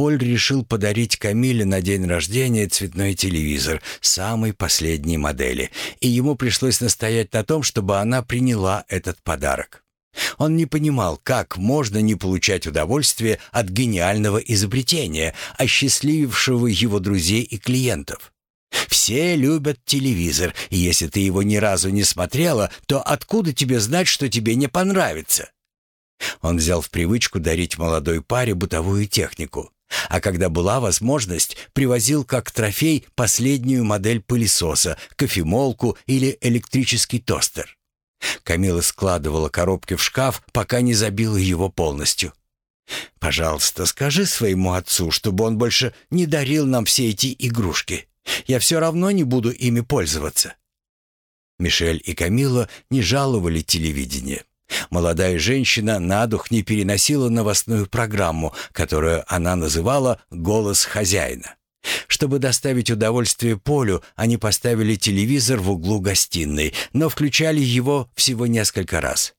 Поль решил подарить Камиле на день рождения цветной телевизор самой последней модели, и ему пришлось настоять на том, чтобы она приняла этот подарок. Он не понимал, как можно не получать удовольствие от гениального изобретения, осчастливившего его друзей и клиентов. Все любят телевизор, и если ты его ни разу не смотрела, то откуда тебе знать, что тебе не понравится? Он взял в привычку дарить молодой паре бытовую технику, а когда была возможность, привозил как трофей последнюю модель пылесоса, кофемолку или электрический тостер. Камила складывала коробки в шкаф, пока не забила его полностью. «Пожалуйста, скажи своему отцу, чтобы он больше не дарил нам все эти игрушки. Я все равно не буду ими пользоваться». Мишель и Камила не жаловали телевидение. Молодая женщина на дух не переносила новостную программу, которую она называла «Голос хозяина». Чтобы доставить удовольствие Полю, они поставили телевизор в углу гостиной, но включали его всего несколько раз.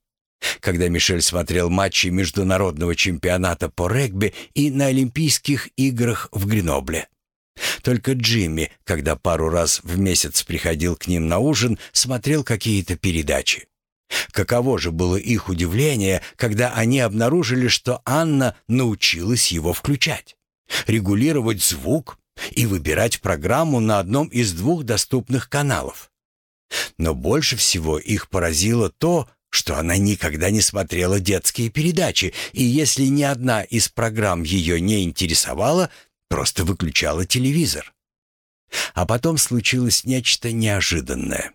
Когда Мишель смотрел матчи международного чемпионата по регби и на Олимпийских играх в Гренобле. Только Джимми, когда пару раз в месяц приходил к ним на ужин, смотрел какие-то передачи. Каково же было их удивление, когда они обнаружили, что Анна научилась его включать, регулировать звук и выбирать программу на одном из двух доступных каналов. Но больше всего их поразило то, что она никогда не смотрела детские передачи, и если ни одна из программ ее не интересовала, просто выключала телевизор. А потом случилось нечто неожиданное.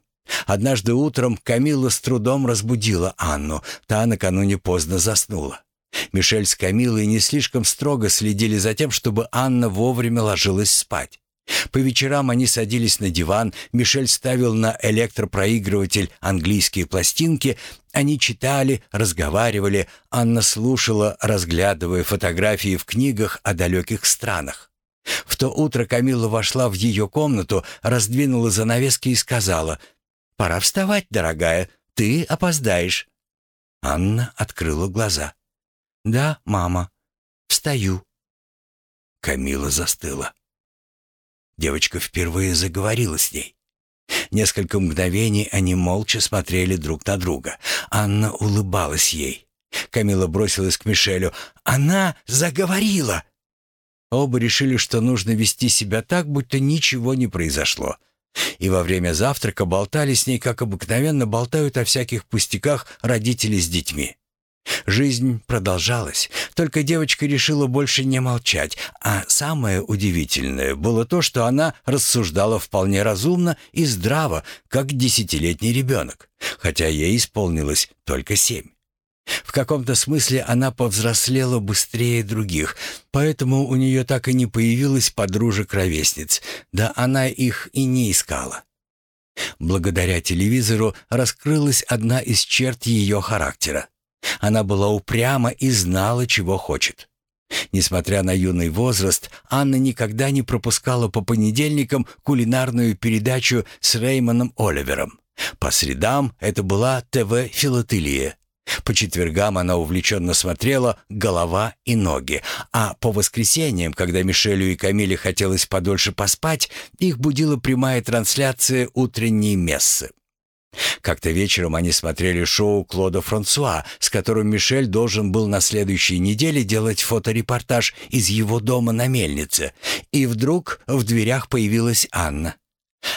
Однажды утром Камила с трудом разбудила Анну, та накануне поздно заснула. Мишель с Камилой не слишком строго следили за тем, чтобы Анна вовремя ложилась спать. По вечерам они садились на диван, Мишель ставил на электропроигрыватель английские пластинки, они читали, разговаривали, Анна слушала, разглядывая фотографии в книгах о далеких странах. В то утро Камила вошла в ее комнату, раздвинула занавески и сказала, «Пора вставать, дорогая, ты опоздаешь». Анна открыла глаза. «Да, мама, встаю». Камила застыла. Девочка впервые заговорила с ней. Несколько мгновений они молча смотрели друг на друга. Анна улыбалась ей. Камила бросилась к Мишелю. «Она заговорила!» Оба решили, что нужно вести себя так, будто ничего не произошло. И во время завтрака болтали с ней, как обыкновенно болтают о всяких пустяках родители с детьми. Жизнь продолжалась, только девочка решила больше не молчать, а самое удивительное было то, что она рассуждала вполне разумно и здраво, как десятилетний ребенок, хотя ей исполнилось только семь. В каком-то смысле она повзрослела быстрее других, поэтому у нее так и не появилось подружек-ровесниц, да она их и не искала. Благодаря телевизору раскрылась одна из черт ее характера. Она была упряма и знала, чего хочет. Несмотря на юный возраст, Анна никогда не пропускала по понедельникам кулинарную передачу с Реймоном Оливером. По средам это была ТВ-филателия. По четвергам она увлеченно смотрела «Голова и ноги», а по воскресеньям, когда Мишелю и Камиле хотелось подольше поспать, их будила прямая трансляция утренней мессы. Как-то вечером они смотрели шоу Клода Франсуа, с которым Мишель должен был на следующей неделе делать фоторепортаж из его дома на мельнице. И вдруг в дверях появилась Анна.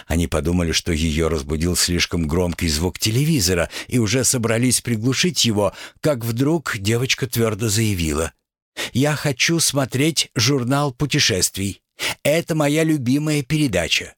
Они подумали, что ее разбудил слишком громкий звук телевизора и уже собрались приглушить его, как вдруг девочка твердо заявила. «Я хочу смотреть журнал путешествий. Это моя любимая передача.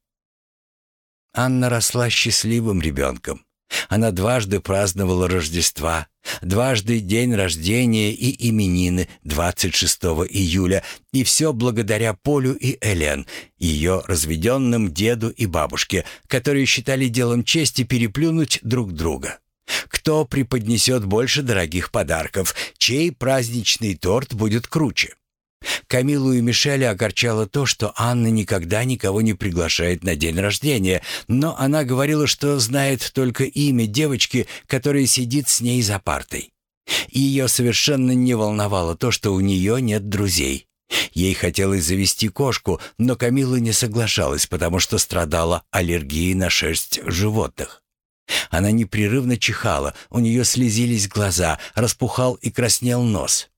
Анна росла счастливым ребенком. Она дважды праздновала Рождества, дважды день рождения и именины 26 июля, и все благодаря Полю и Элен, ее разведенным деду и бабушке, которые считали делом чести переплюнуть друг друга. Кто преподнесет больше дорогих подарков, чей праздничный торт будет круче? Камилу и Мишеля огорчало то, что Анна никогда никого не приглашает на день рождения, но она говорила, что знает только имя девочки, которая сидит с ней за партой. Ее совершенно не волновало то, что у нее нет друзей. Ей хотелось завести кошку, но Камила не соглашалась, потому что страдала аллергией на шерсть животных. Она непрерывно чихала, у нее слезились глаза, распухал и краснел нос.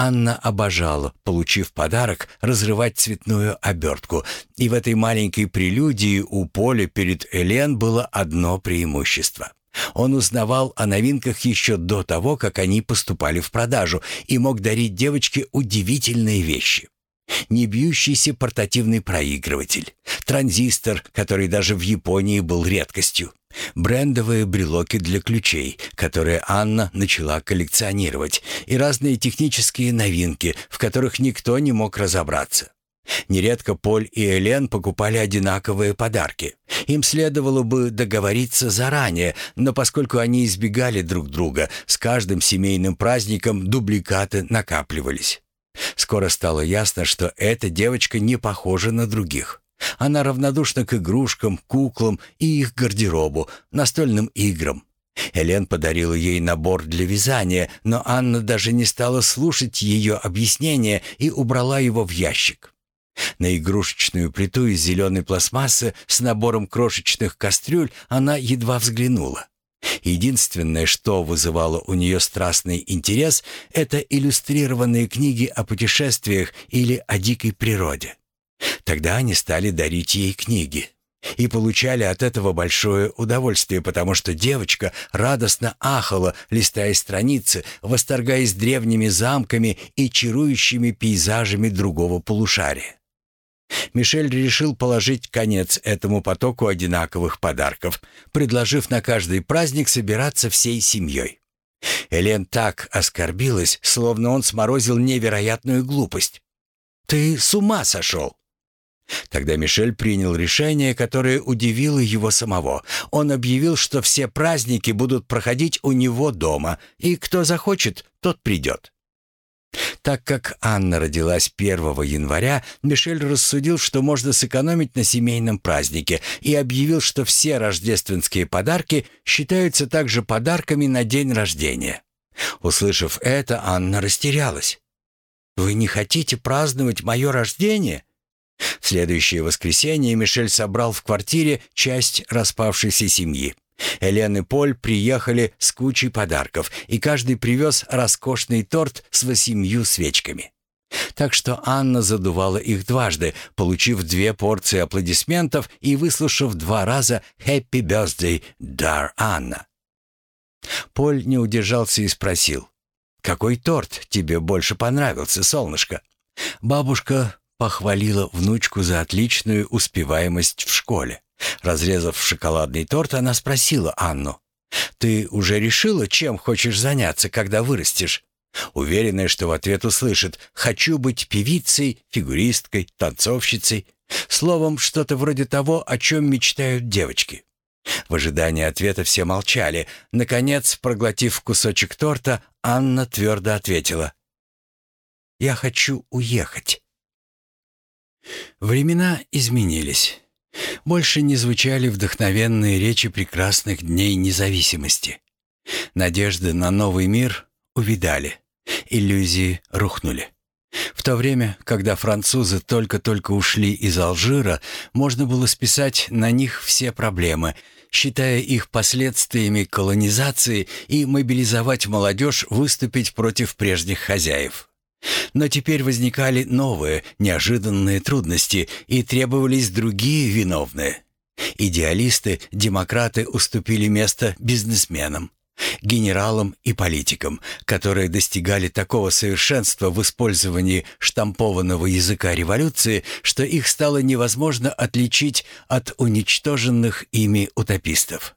Анна обожала, получив подарок, разрывать цветную обертку, и в этой маленькой прелюдии у Поля перед Элен было одно преимущество. Он узнавал о новинках еще до того, как они поступали в продажу, и мог дарить девочке удивительные вещи. Небьющийся портативный проигрыватель, транзистор, который даже в Японии был редкостью, брендовые брелоки для ключей, которые Анна начала коллекционировать, и разные технические новинки, в которых никто не мог разобраться. Нередко Поль и Элен покупали одинаковые подарки. Им следовало бы договориться заранее, но поскольку они избегали друг друга, с каждым семейным праздником дубликаты накапливались. Скоро стало ясно, что эта девочка не похожа на других. Она равнодушна к игрушкам, куклам и их гардеробу, настольным играм. Элен подарила ей набор для вязания, но Анна даже не стала слушать ее объяснения и убрала его в ящик. На игрушечную плиту из зеленой пластмассы с набором крошечных кастрюль она едва взглянула. Единственное, что вызывало у нее страстный интерес, это иллюстрированные книги о путешествиях или о дикой природе. Тогда они стали дарить ей книги и получали от этого большое удовольствие, потому что девочка радостно ахала, листая страницы, восторгаясь древними замками и чарующими пейзажами другого полушария. Мишель решил положить конец этому потоку одинаковых подарков, предложив на каждый праздник собираться всей семьей. Элен так оскорбилась, словно он сморозил невероятную глупость. «Ты с ума сошел!» Тогда Мишель принял решение, которое удивило его самого. Он объявил, что все праздники будут проходить у него дома, и кто захочет, тот придет. Так как Анна родилась 1 января, Мишель рассудил, что можно сэкономить на семейном празднике и объявил, что все рождественские подарки считаются также подарками на день рождения. Услышав это, Анна растерялась. «Вы не хотите праздновать мое рождение?» В следующее воскресенье Мишель собрал в квартире часть распавшейся семьи. Элен и Поль приехали с кучей подарков, и каждый привез роскошный торт с восемью свечками. Так что Анна задувала их дважды, получив две порции аплодисментов и выслушав два раза «Happy Birthday, Dar Анна». Поль не удержался и спросил, «Какой торт тебе больше понравился, солнышко?» Бабушка похвалила внучку за отличную успеваемость в школе. Разрезав шоколадный торт, она спросила Анну. «Ты уже решила, чем хочешь заняться, когда вырастешь?» Уверенная, что в ответ услышит «хочу быть певицей, фигуристкой, танцовщицей». Словом, что-то вроде того, о чем мечтают девочки. В ожидании ответа все молчали. Наконец, проглотив кусочек торта, Анна твердо ответила. «Я хочу уехать». Времена изменились. Больше не звучали вдохновенные речи прекрасных дней независимости. Надежды на новый мир увидали, иллюзии рухнули. В то время, когда французы только-только ушли из Алжира, можно было списать на них все проблемы, считая их последствиями колонизации и мобилизовать молодежь выступить против прежних хозяев. Но теперь возникали новые, неожиданные трудности и требовались другие виновные. Идеалисты, демократы уступили место бизнесменам, генералам и политикам, которые достигали такого совершенства в использовании штампованного языка революции, что их стало невозможно отличить от уничтоженных ими утопистов.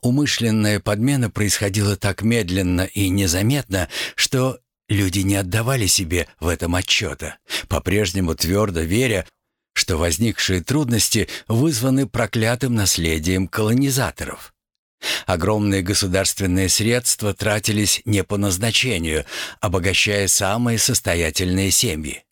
Умышленная подмена происходила так медленно и незаметно, что Люди не отдавали себе в этом отчета, по-прежнему твердо веря, что возникшие трудности вызваны проклятым наследием колонизаторов. Огромные государственные средства тратились не по назначению, обогащая самые состоятельные семьи.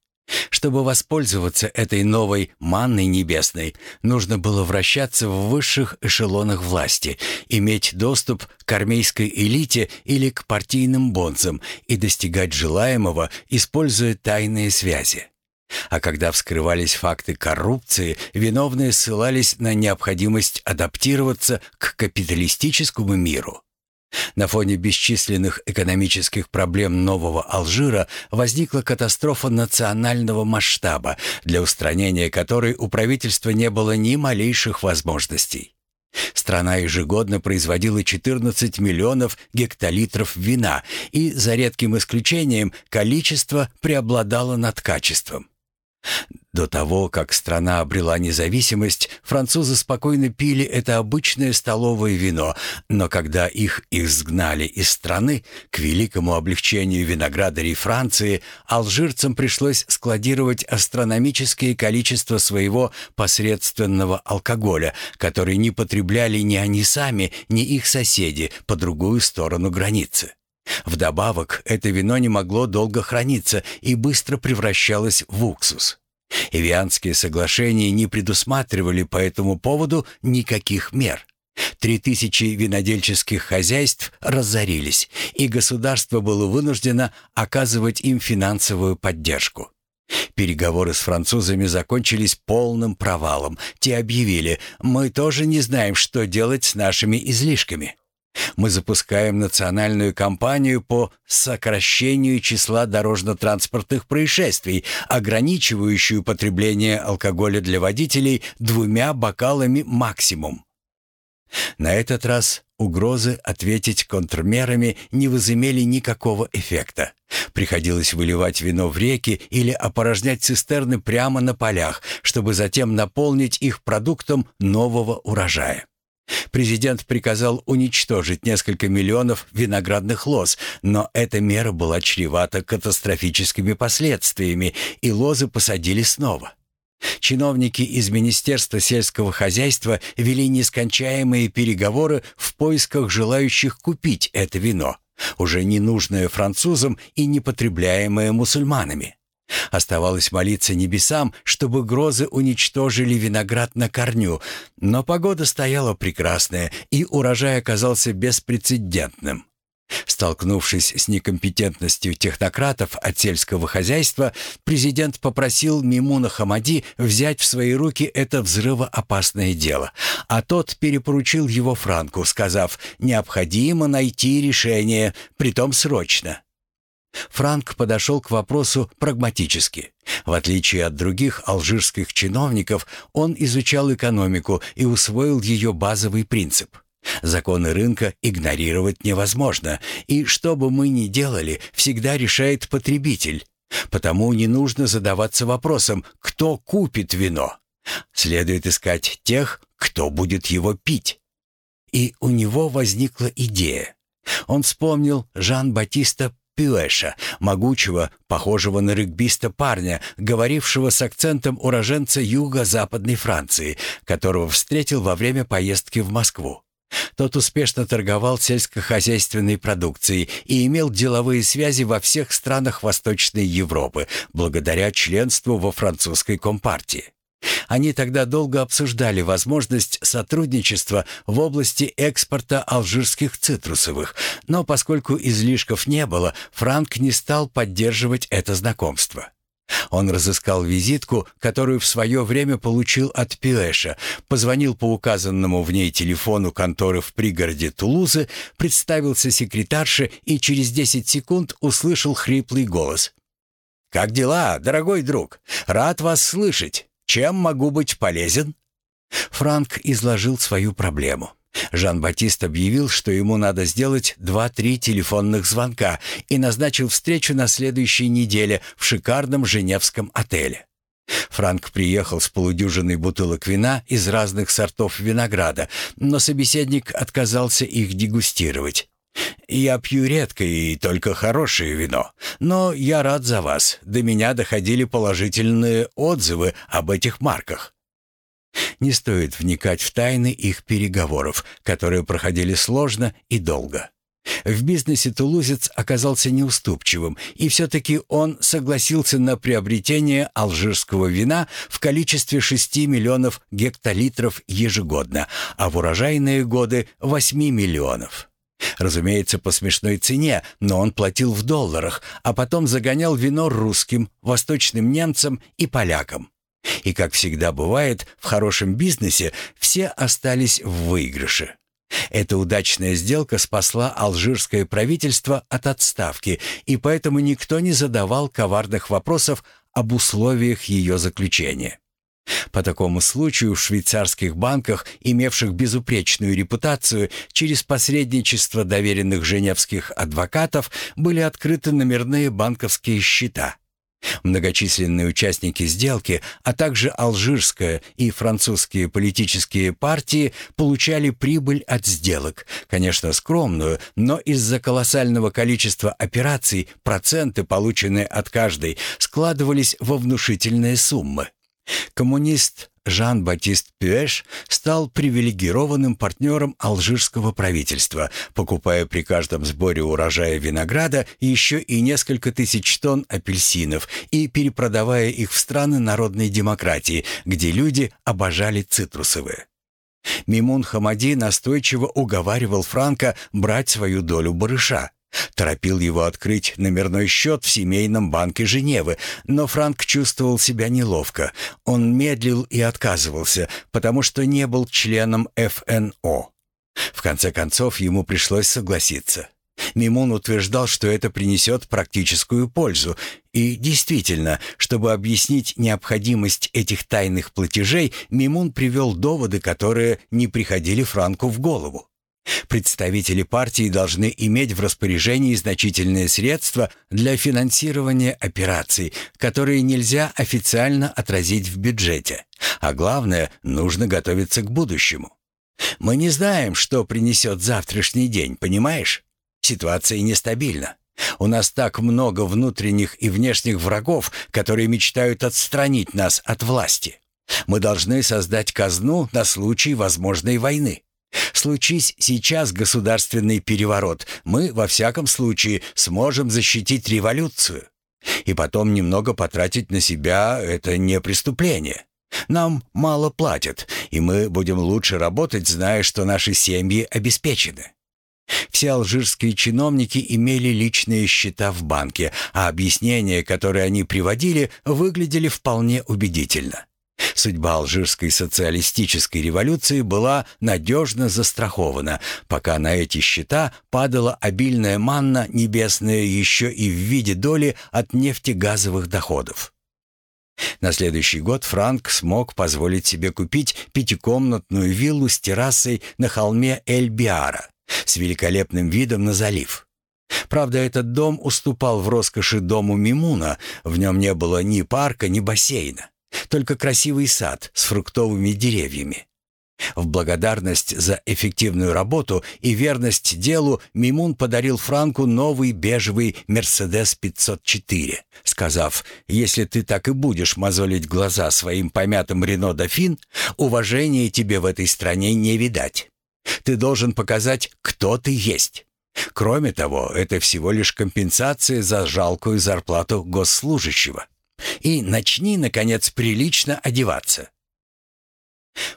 Чтобы воспользоваться этой новой манной небесной, нужно было вращаться в высших эшелонах власти, иметь доступ к армейской элите или к партийным бонзам и достигать желаемого, используя тайные связи. А когда вскрывались факты коррупции, виновные ссылались на необходимость адаптироваться к капиталистическому миру. На фоне бесчисленных экономических проблем Нового Алжира возникла катастрофа национального масштаба, для устранения которой у правительства не было ни малейших возможностей. Страна ежегодно производила 14 миллионов гектолитров вина, и, за редким исключением, количество преобладало над качеством. До того, как страна обрела независимость, французы спокойно пили это обычное столовое вино, но когда их изгнали из страны, к великому облегчению виноградарей Франции, алжирцам пришлось складировать астрономические количество своего посредственного алкоголя, который не потребляли ни они сами, ни их соседи по другую сторону границы. Вдобавок, это вино не могло долго храниться и быстро превращалось в уксус. Эвианские соглашения не предусматривали по этому поводу никаких мер. Три тысячи винодельческих хозяйств разорились, и государство было вынуждено оказывать им финансовую поддержку. Переговоры с французами закончились полным провалом. Те объявили, мы тоже не знаем, что делать с нашими излишками. Мы запускаем национальную кампанию по сокращению числа дорожно-транспортных происшествий, ограничивающую потребление алкоголя для водителей двумя бокалами максимум. На этот раз угрозы ответить контрмерами не возымели никакого эффекта. Приходилось выливать вино в реки или опорожнять цистерны прямо на полях, чтобы затем наполнить их продуктом нового урожая. Президент приказал уничтожить несколько миллионов виноградных лоз, но эта мера была чревата катастрофическими последствиями, и лозы посадили снова. Чиновники из Министерства сельского хозяйства вели нескончаемые переговоры в поисках желающих купить это вино, уже не нужное французам и непотребляемое мусульманами. Оставалось молиться небесам, чтобы грозы уничтожили виноград на корню, но погода стояла прекрасная, и урожай оказался беспрецедентным. Столкнувшись с некомпетентностью технократов от сельского хозяйства, президент попросил Мимуна Хамади взять в свои руки это взрывоопасное дело, а тот перепоручил его Франку, сказав «необходимо найти решение, притом срочно». Франк подошел к вопросу прагматически. В отличие от других алжирских чиновников, он изучал экономику и усвоил ее базовый принцип. Законы рынка игнорировать невозможно, и что бы мы ни делали, всегда решает потребитель. Потому не нужно задаваться вопросом, кто купит вино. Следует искать тех, кто будет его пить. И у него возникла идея. Он вспомнил Жан-Батиста Пюэша, могучего, похожего на регбиста парня, говорившего с акцентом уроженца юго-западной Франции, которого встретил во время поездки в Москву. Тот успешно торговал сельскохозяйственной продукцией и имел деловые связи во всех странах Восточной Европы благодаря членству во французской компартии. Они тогда долго обсуждали возможность сотрудничества в области экспорта алжирских цитрусовых, но поскольку излишков не было, Франк не стал поддерживать это знакомство. Он разыскал визитку, которую в свое время получил от Пиэша, позвонил по указанному в ней телефону конторы в пригороде Тулузы, представился секретарше и через 10 секунд услышал хриплый голос. «Как дела, дорогой друг? Рад вас слышать. Чем могу быть полезен?» Франк изложил свою проблему. Жан-Батист объявил, что ему надо сделать два-три телефонных звонка и назначил встречу на следующей неделе в шикарном женевском отеле. Франк приехал с полудюжиной бутылок вина из разных сортов винограда, но собеседник отказался их дегустировать. «Я пью редко и только хорошее вино, но я рад за вас. До меня доходили положительные отзывы об этих марках». Не стоит вникать в тайны их переговоров, которые проходили сложно и долго. В бизнесе тулузец оказался неуступчивым, и все-таки он согласился на приобретение алжирского вина в количестве 6 миллионов гектолитров ежегодно, а в урожайные годы 8 миллионов. Разумеется, по смешной цене, но он платил в долларах, а потом загонял вино русским, восточным немцам и полякам. И, как всегда бывает, в хорошем бизнесе все остались в выигрыше. Эта удачная сделка спасла алжирское правительство от отставки, и поэтому никто не задавал коварных вопросов об условиях ее заключения. По такому случаю в швейцарских банках, имевших безупречную репутацию, через посредничество доверенных женевских адвокатов были открыты номерные банковские счета. Многочисленные участники сделки, а также алжирская и французские политические партии получали прибыль от сделок, конечно, скромную, но из-за колоссального количества операций проценты, полученные от каждой, складывались во внушительные суммы. Коммунист Жан-Батист Пюэш стал привилегированным партнером алжирского правительства, покупая при каждом сборе урожая винограда еще и несколько тысяч тонн апельсинов и перепродавая их в страны народной демократии, где люди обожали цитрусовые. Мимун Хамади настойчиво уговаривал Франка брать свою долю барыша, Торопил его открыть номерной счет в семейном банке Женевы, но Франк чувствовал себя неловко. Он медлил и отказывался, потому что не был членом ФНО. В конце концов, ему пришлось согласиться. Мимун утверждал, что это принесет практическую пользу. И действительно, чтобы объяснить необходимость этих тайных платежей, Мимун привел доводы, которые не приходили Франку в голову. Представители партии должны иметь в распоряжении значительные средства для финансирования операций, которые нельзя официально отразить в бюджете. А главное, нужно готовиться к будущему. Мы не знаем, что принесет завтрашний день, понимаешь? Ситуация нестабильна. У нас так много внутренних и внешних врагов, которые мечтают отстранить нас от власти. Мы должны создать казну на случай возможной войны. Случись сейчас государственный переворот, мы, во всяком случае, сможем защитить революцию. И потом немного потратить на себя — это не преступление. Нам мало платят, и мы будем лучше работать, зная, что наши семьи обеспечены. Все алжирские чиновники имели личные счета в банке, а объяснения, которые они приводили, выглядели вполне убедительно. Судьба алжирской социалистической революции была надежно застрахована, пока на эти счета падала обильная манна небесная еще и в виде доли от нефтегазовых доходов. На следующий год Франк смог позволить себе купить пятикомнатную виллу с террасой на холме Эль-Биара с великолепным видом на залив. Правда, этот дом уступал в роскоши дому Мимуна, в нем не было ни парка, ни бассейна только красивый сад с фруктовыми деревьями. В благодарность за эффективную работу и верность делу Мимун подарил Франку новый бежевый «Мерседес 504», сказав, «Если ты так и будешь мозолить глаза своим помятым Рено Дофин, уважения тебе в этой стране не видать. Ты должен показать, кто ты есть». Кроме того, это всего лишь компенсация за жалкую зарплату госслужащего. И начни, наконец, прилично одеваться.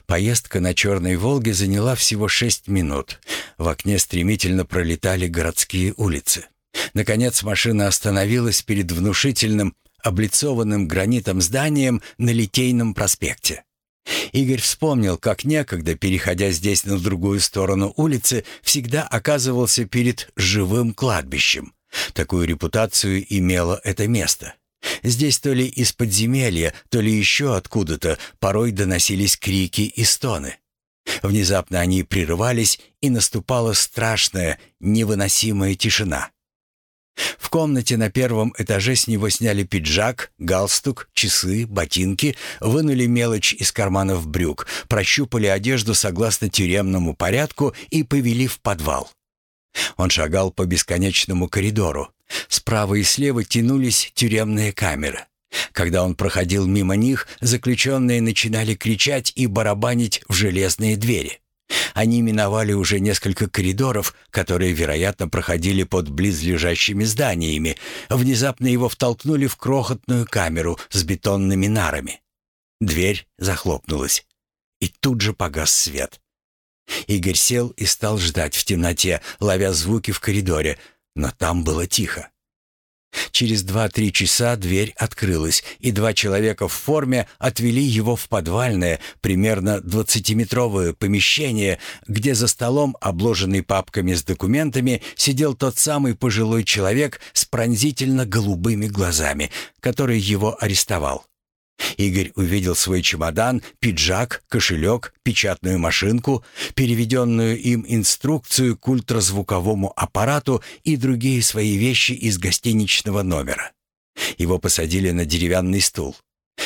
Поездка на «Черной Волге» заняла всего шесть минут. В окне стремительно пролетали городские улицы. Наконец машина остановилась перед внушительным, облицованным гранитом зданием на Литейном проспекте. Игорь вспомнил, как некогда, переходя здесь на другую сторону улицы, всегда оказывался перед живым кладбищем. Такую репутацию имело это место. Здесь то ли из подземелья, то ли еще откуда-то порой доносились крики и стоны. Внезапно они прерывались, и наступала страшная, невыносимая тишина. В комнате на первом этаже с него сняли пиджак, галстук, часы, ботинки, вынули мелочь из карманов брюк, прощупали одежду согласно тюремному порядку и повели в подвал. Он шагал по бесконечному коридору. Справа и слева тянулись тюремные камеры. Когда он проходил мимо них, заключенные начинали кричать и барабанить в железные двери. Они миновали уже несколько коридоров, которые, вероятно, проходили под близлежащими зданиями. Внезапно его втолкнули в крохотную камеру с бетонными нарами. Дверь захлопнулась, и тут же погас свет. Игорь сел и стал ждать в темноте, ловя звуки в коридоре, но там было тихо. Через два-три часа дверь открылась, и два человека в форме отвели его в подвальное, примерно двадцатиметровое помещение, где за столом, обложенный папками с документами, сидел тот самый пожилой человек с пронзительно голубыми глазами, который его арестовал. Игорь увидел свой чемодан, пиджак, кошелек, печатную машинку, переведенную им инструкцию к ультразвуковому аппарату и другие свои вещи из гостиничного номера. Его посадили на деревянный стул.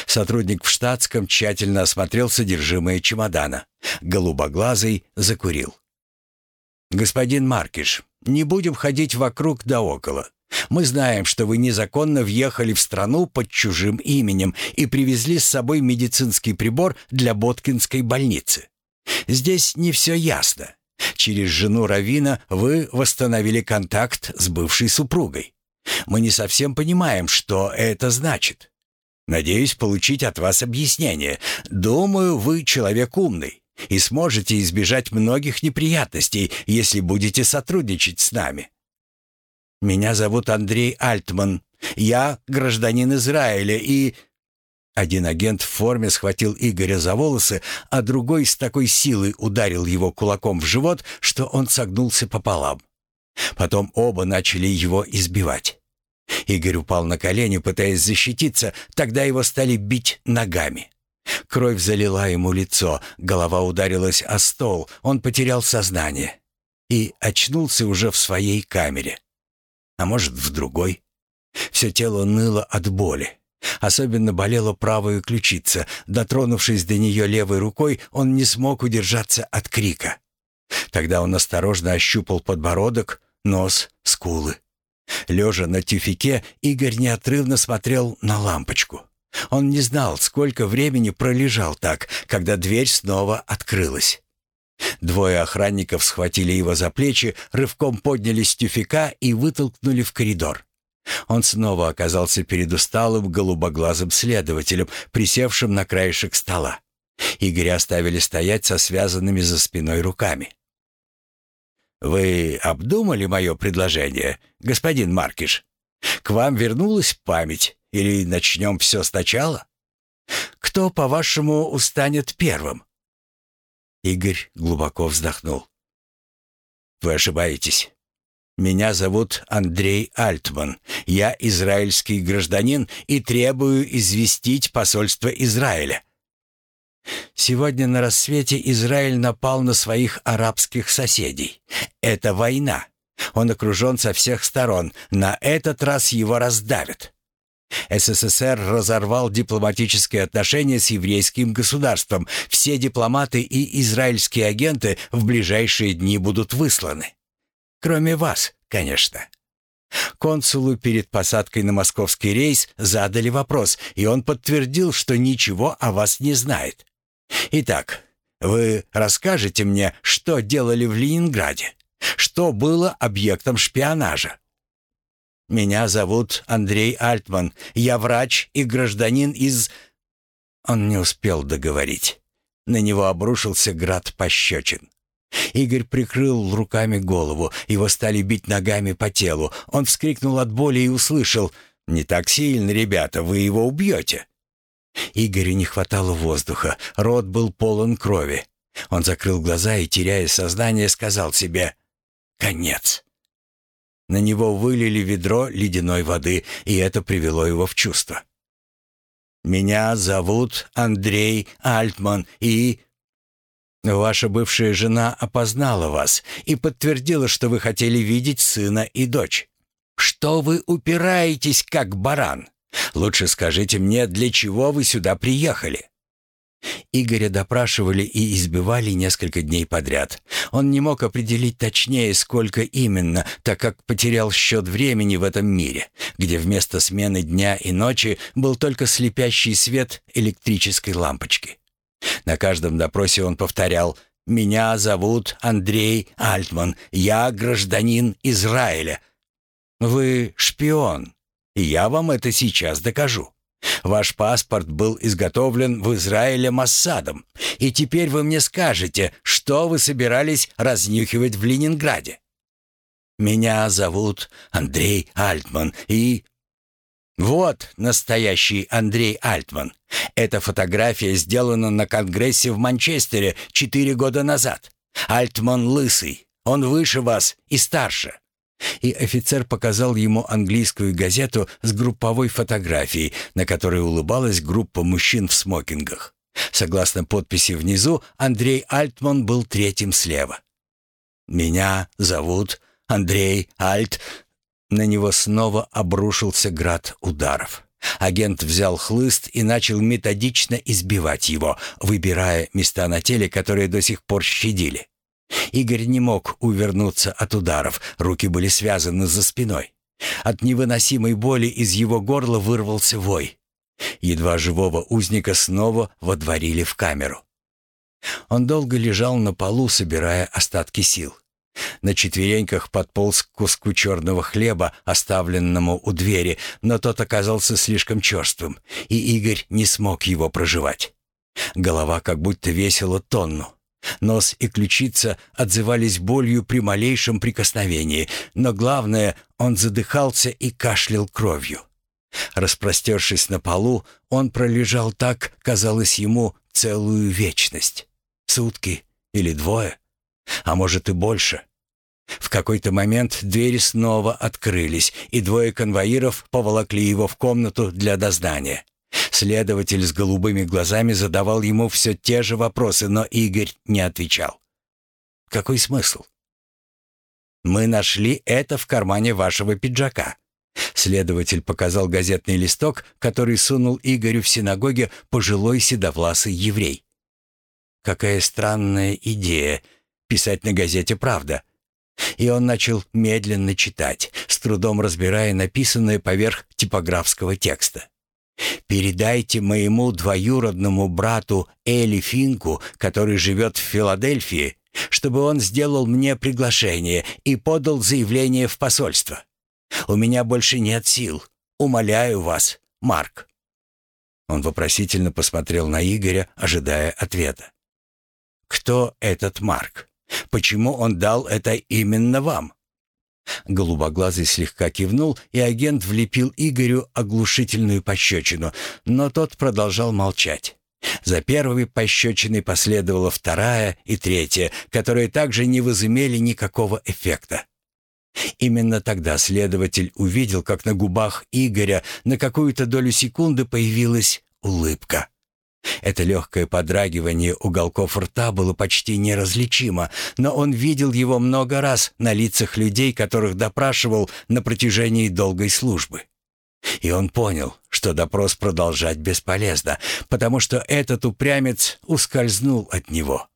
Сотрудник в штатском тщательно осмотрел содержимое чемодана. Голубоглазый закурил. «Господин Маркиш, не будем ходить вокруг да около. Мы знаем, что вы незаконно въехали в страну под чужим именем и привезли с собой медицинский прибор для Боткинской больницы. Здесь не все ясно. Через жену Равина вы восстановили контакт с бывшей супругой. Мы не совсем понимаем, что это значит. Надеюсь получить от вас объяснение. Думаю, вы человек умный и сможете избежать многих неприятностей, если будете сотрудничать с нами. Меня зовут Андрей Альтман. Я гражданин Израиля и...» Один агент в форме схватил Игоря за волосы, а другой с такой силой ударил его кулаком в живот, что он согнулся пополам. Потом оба начали его избивать. Игорь упал на колени, пытаясь защититься, тогда его стали бить ногами. Кровь залила ему лицо, голова ударилась о стол, он потерял сознание и очнулся уже в своей камере а может, в другой. Все тело ныло от боли. Особенно болела правая ключица. Дотронувшись до нее левой рукой, он не смог удержаться от крика. Тогда он осторожно ощупал подбородок, нос, скулы. Лежа на тюфике, Игорь неотрывно смотрел на лампочку. Он не знал, сколько времени пролежал так, когда дверь снова открылась. Двое охранников схватили его за плечи, рывком подняли с тюфяка и вытолкнули в коридор. Он снова оказался перед усталым голубоглазым следователем, присевшим на краешек стола. Игоря оставили стоять со связанными за спиной руками. «Вы обдумали мое предложение, господин Маркиш? К вам вернулась память, или начнем все сначала? Кто, по-вашему, устанет первым?» Игорь глубоко вздохнул. «Вы ошибаетесь. Меня зовут Андрей Альтман. Я израильский гражданин и требую известить посольство Израиля». Сегодня на рассвете Израиль напал на своих арабских соседей. Это война. Он окружен со всех сторон. На этот раз его раздавят. СССР разорвал дипломатические отношения с еврейским государством. Все дипломаты и израильские агенты в ближайшие дни будут высланы. Кроме вас, конечно. Консулу перед посадкой на московский рейс задали вопрос, и он подтвердил, что ничего о вас не знает. Итак, вы расскажете мне, что делали в Ленинграде? Что было объектом шпионажа? Меня зовут Андрей Альтман. Я врач и гражданин из...» Он не успел договорить. На него обрушился град пощечин. Игорь прикрыл руками голову, его стали бить ногами по телу. Он вскрикнул от боли и услышал «Не так сильно, ребята, вы его убьете». Игорю не хватало воздуха, рот был полон крови. Он закрыл глаза и, теряя сознание, сказал себе «Конец». На него вылили ведро ледяной воды, и это привело его в чувство. «Меня зовут Андрей Альтман, и...» «Ваша бывшая жена опознала вас и подтвердила, что вы хотели видеть сына и дочь. Что вы упираетесь, как баран? Лучше скажите мне, для чего вы сюда приехали?» Игоря допрашивали и избивали несколько дней подряд. Он не мог определить точнее, сколько именно, так как потерял счет времени в этом мире, где вместо смены дня и ночи был только слепящий свет электрической лампочки. На каждом допросе он повторял «Меня зовут Андрей Альтман, я гражданин Израиля». «Вы шпион, и я вам это сейчас докажу». Ваш паспорт был изготовлен в Израиле Массадом, И теперь вы мне скажете, что вы собирались разнюхивать в Ленинграде? Меня зовут Андрей Альтман, и... Вот настоящий Андрей Альтман. Эта фотография сделана на конгрессе в Манчестере четыре года назад. Альтман лысый. Он выше вас и старше. И офицер показал ему английскую газету с групповой фотографией, на которой улыбалась группа мужчин в смокингах. Согласно подписи внизу, Андрей Альтман был третьим слева. «Меня зовут Андрей Альт...» На него снова обрушился град ударов. Агент взял хлыст и начал методично избивать его, выбирая места на теле, которые до сих пор щадили. Игорь не мог увернуться от ударов, руки были связаны за спиной. От невыносимой боли из его горла вырвался вой. Едва живого узника снова водворили в камеру. Он долго лежал на полу, собирая остатки сил. На четвереньках подполз к куску черного хлеба, оставленному у двери, но тот оказался слишком черствым, и Игорь не смог его проживать. Голова как будто весила тонну. Нос и ключица отзывались болью при малейшем прикосновении, но главное, он задыхался и кашлял кровью. Распростершись на полу, он пролежал так, казалось ему, целую вечность. Сутки или двое, а может и больше. В какой-то момент двери снова открылись, и двое конвоиров поволокли его в комнату для дознания. Следователь с голубыми глазами задавал ему все те же вопросы, но Игорь не отвечал. Какой смысл? «Мы нашли это в кармане вашего пиджака». Следователь показал газетный листок, который сунул Игорю в синагоге пожилой седовласый еврей. Какая странная идея — писать на газете «Правда». И он начал медленно читать, с трудом разбирая написанное поверх типографского текста. Передайте моему двоюродному брату Эли Финку, который живет в Филадельфии, чтобы он сделал мне приглашение и подал заявление в посольство. У меня больше нет сил. Умоляю вас, Марк». Он вопросительно посмотрел на Игоря, ожидая ответа. «Кто этот Марк? Почему он дал это именно вам?» Голубоглазый слегка кивнул, и агент влепил Игорю оглушительную пощечину, но тот продолжал молчать. За первой пощечиной последовала вторая и третья, которые также не возымели никакого эффекта. Именно тогда следователь увидел, как на губах Игоря на какую-то долю секунды появилась улыбка. Это легкое подрагивание уголков рта было почти неразличимо, но он видел его много раз на лицах людей, которых допрашивал на протяжении долгой службы. И он понял, что допрос продолжать бесполезно, потому что этот упрямец ускользнул от него.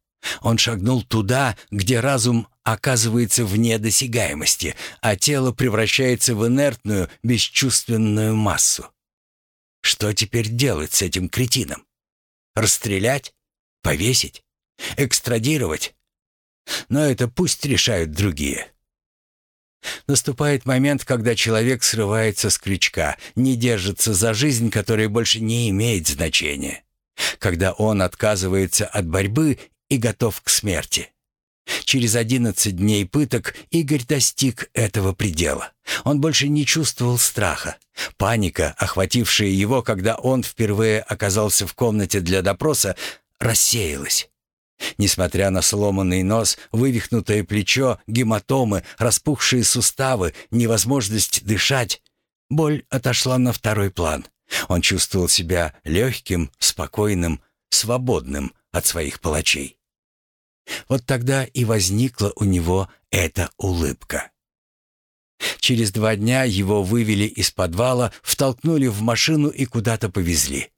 Он шагнул туда, где разум оказывается вне досягаемости, а тело превращается в инертную, бесчувственную массу. Что теперь делать с этим кретином? Расстрелять? Повесить? Экстрадировать? Но это пусть решают другие. Наступает момент, когда человек срывается с крючка, не держится за жизнь, которая больше не имеет значения. Когда он отказывается от борьбы и готов к смерти. Через одиннадцать дней пыток Игорь достиг этого предела. Он больше не чувствовал страха. Паника, охватившая его, когда он впервые оказался в комнате для допроса, рассеялась. Несмотря на сломанный нос, вывихнутое плечо, гематомы, распухшие суставы, невозможность дышать, боль отошла на второй план. Он чувствовал себя легким, спокойным, свободным от своих палачей. Вот тогда и возникла у него эта улыбка. Через два дня его вывели из подвала, втолкнули в машину и куда-то повезли.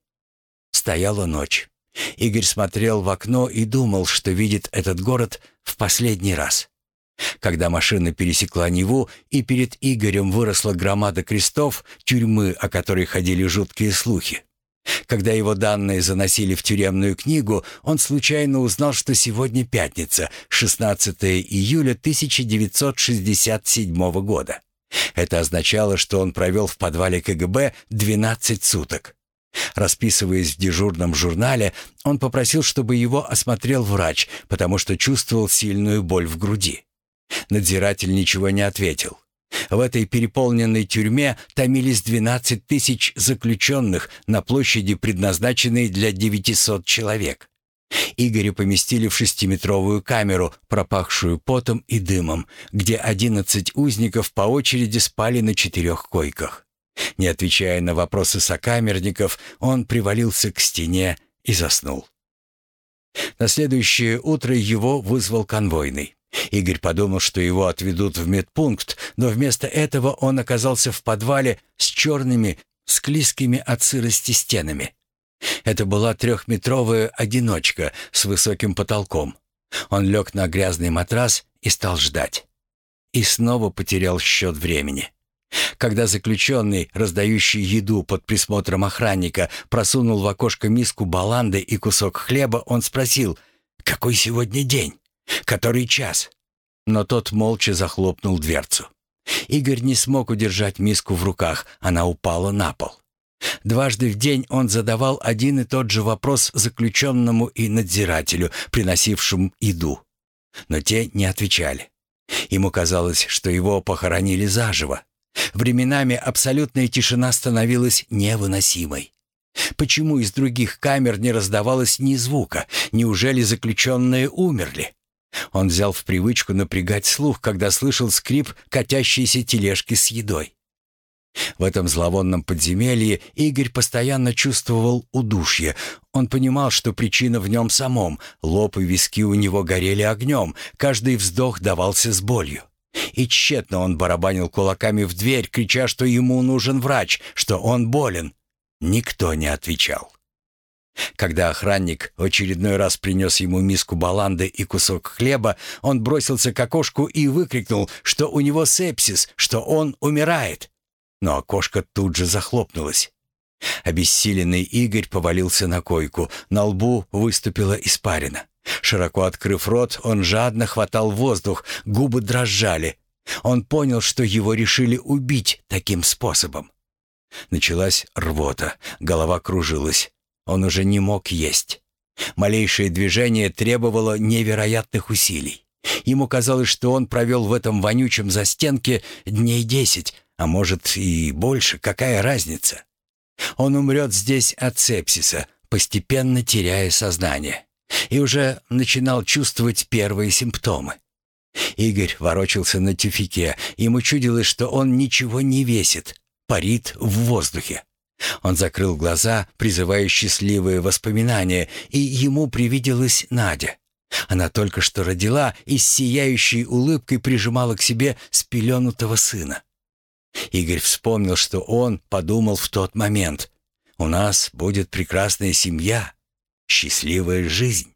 Стояла ночь. Игорь смотрел в окно и думал, что видит этот город в последний раз. Когда машина пересекла Неву, и перед Игорем выросла громада крестов, тюрьмы, о которой ходили жуткие слухи. Когда его данные заносили в тюремную книгу, он случайно узнал, что сегодня пятница, 16 июля 1967 года. Это означало, что он провел в подвале КГБ 12 суток. Расписываясь в дежурном журнале, он попросил, чтобы его осмотрел врач, потому что чувствовал сильную боль в груди. Надзиратель ничего не ответил. В этой переполненной тюрьме томились 12 тысяч заключенных на площади, предназначенной для 900 человек. Игоря поместили в шестиметровую камеру, пропахшую потом и дымом, где 11 узников по очереди спали на четырех койках. Не отвечая на вопросы сокамерников, он привалился к стене и заснул. На следующее утро его вызвал конвойный. Игорь подумал, что его отведут в медпункт, но вместо этого он оказался в подвале с черными, склизкими от сырости стенами. Это была трехметровая одиночка с высоким потолком. Он лег на грязный матрас и стал ждать. И снова потерял счет времени. Когда заключенный, раздающий еду под присмотром охранника, просунул в окошко миску баланды и кусок хлеба, он спросил, «Какой сегодня день? Который час?» Но тот молча захлопнул дверцу. Игорь не смог удержать миску в руках, она упала на пол. Дважды в день он задавал один и тот же вопрос заключенному и надзирателю, приносившему еду. Но те не отвечали. Ему казалось, что его похоронили заживо. Временами абсолютная тишина становилась невыносимой. Почему из других камер не раздавалось ни звука? Неужели заключенные умерли? Он взял в привычку напрягать слух, когда слышал скрип катящейся тележки с едой. В этом зловонном подземелье Игорь постоянно чувствовал удушье. Он понимал, что причина в нем самом. Лоб и виски у него горели огнем, каждый вздох давался с болью. И тщетно он барабанил кулаками в дверь, крича, что ему нужен врач, что он болен. Никто не отвечал. Когда охранник в очередной раз принес ему миску баланды и кусок хлеба, он бросился к окошку и выкрикнул, что у него сепсис, что он умирает. Но окошко тут же захлопнулось. Обессиленный Игорь повалился на койку, на лбу выступила испарина. Широко открыв рот, он жадно хватал воздух, губы дрожали. Он понял, что его решили убить таким способом. Началась рвота, голова кружилась. Он уже не мог есть. Малейшее движение требовало невероятных усилий. Ему казалось, что он провел в этом вонючем застенке дней десять, а может и больше, какая разница? Он умрет здесь от сепсиса, постепенно теряя сознание и уже начинал чувствовать первые симптомы. Игорь ворочался на тюфике, ему чудилось, что он ничего не весит, парит в воздухе. Он закрыл глаза, призывая счастливые воспоминания, и ему привиделась Надя. Она только что родила и с сияющей улыбкой прижимала к себе спеленутого сына. Игорь вспомнил, что он подумал в тот момент. «У нас будет прекрасная семья, счастливая жизнь.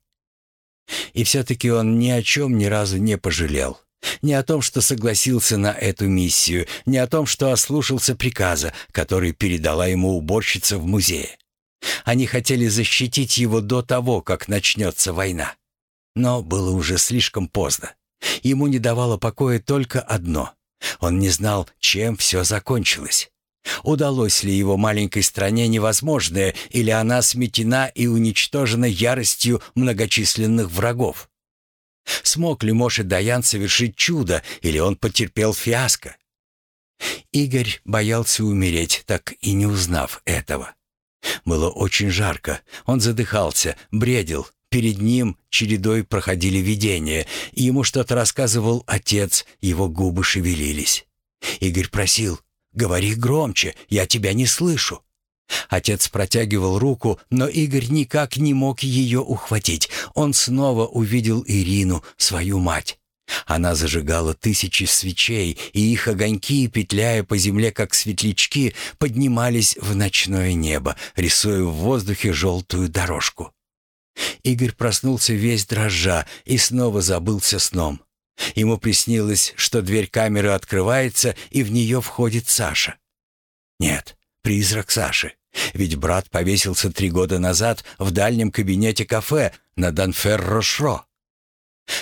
И все-таки он ни о чем ни разу не пожалел. Ни о том, что согласился на эту миссию, ни о том, что ослушался приказа, который передала ему уборщица в музее. Они хотели защитить его до того, как начнется война. Но было уже слишком поздно. Ему не давало покоя только одно. Он не знал, чем все закончилось. Удалось ли его маленькой стране невозможное, или она сметена и уничтожена яростью многочисленных врагов? Смог ли Моше Даян совершить чудо, или он потерпел фиаско? Игорь боялся умереть, так и не узнав этого. Было очень жарко, он задыхался, бредил. Перед ним чередой проходили видения, ему что-то рассказывал отец, его губы шевелились. Игорь просил «Говори громче, я тебя не слышу». Отец протягивал руку, но Игорь никак не мог ее ухватить. Он снова увидел Ирину, свою мать. Она зажигала тысячи свечей, и их огоньки, петляя по земле, как светлячки, поднимались в ночное небо, рисуя в воздухе желтую дорожку. Игорь проснулся весь дрожа и снова забылся сном. Ему приснилось, что дверь камеры открывается, и в нее входит Саша. Нет, призрак Саши. Ведь брат повесился три года назад в дальнем кабинете кафе на Данфер-Рошро.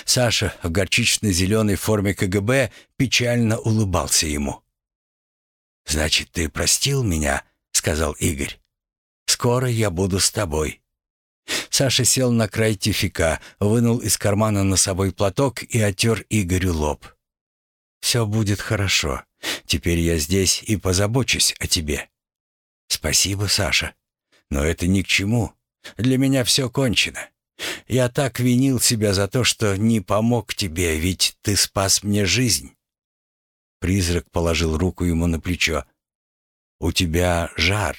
Саша в горчично-зеленой форме КГБ печально улыбался ему. «Значит, ты простил меня?» — сказал Игорь. Скоро я буду с тобой». Саша сел на край тюфика, вынул из кармана носовой платок и оттер Игорю лоб. «Все будет хорошо. Теперь я здесь и позабочусь о тебе». «Спасибо, Саша. Но это ни к чему. Для меня все кончено. Я так винил себя за то, что не помог тебе, ведь ты спас мне жизнь». Призрак положил руку ему на плечо. «У тебя жар.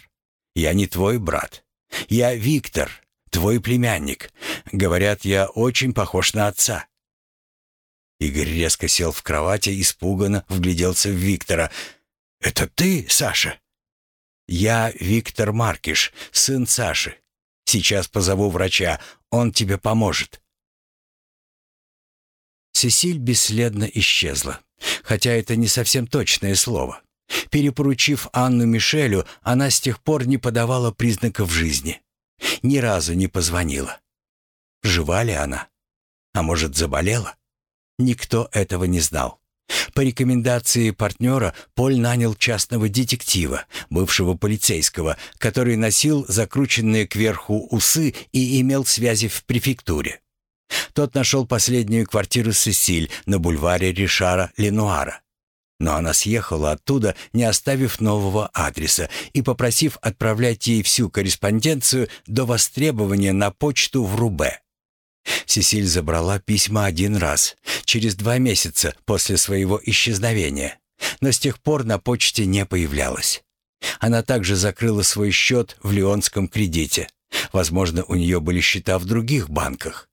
Я не твой брат. Я Виктор, твой племянник. Говорят, я очень похож на отца». Игорь резко сел в кровати, испуганно вгляделся в Виктора. «Это ты, Саша?» «Я Виктор Маркиш, сын Саши. Сейчас позову врача, он тебе поможет». Сесиль бесследно исчезла, хотя это не совсем точное слово. Перепоручив Анну Мишелю, она с тех пор не подавала признаков жизни. Ни разу не позвонила. Жива ли она? А может, заболела? Никто этого не знал. По рекомендации партнера Поль нанял частного детектива, бывшего полицейского, который носил закрученные кверху усы и имел связи в префектуре. Тот нашел последнюю квартиру Сесиль на бульваре Ришара Ленуара. Но она съехала оттуда, не оставив нового адреса и попросив отправлять ей всю корреспонденцию до востребования на почту в Рубе. Сесиль забрала письма один раз, через два месяца после своего исчезновения, но с тех пор на почте не появлялась. Она также закрыла свой счет в Лионском кредите. Возможно, у нее были счета в других банках.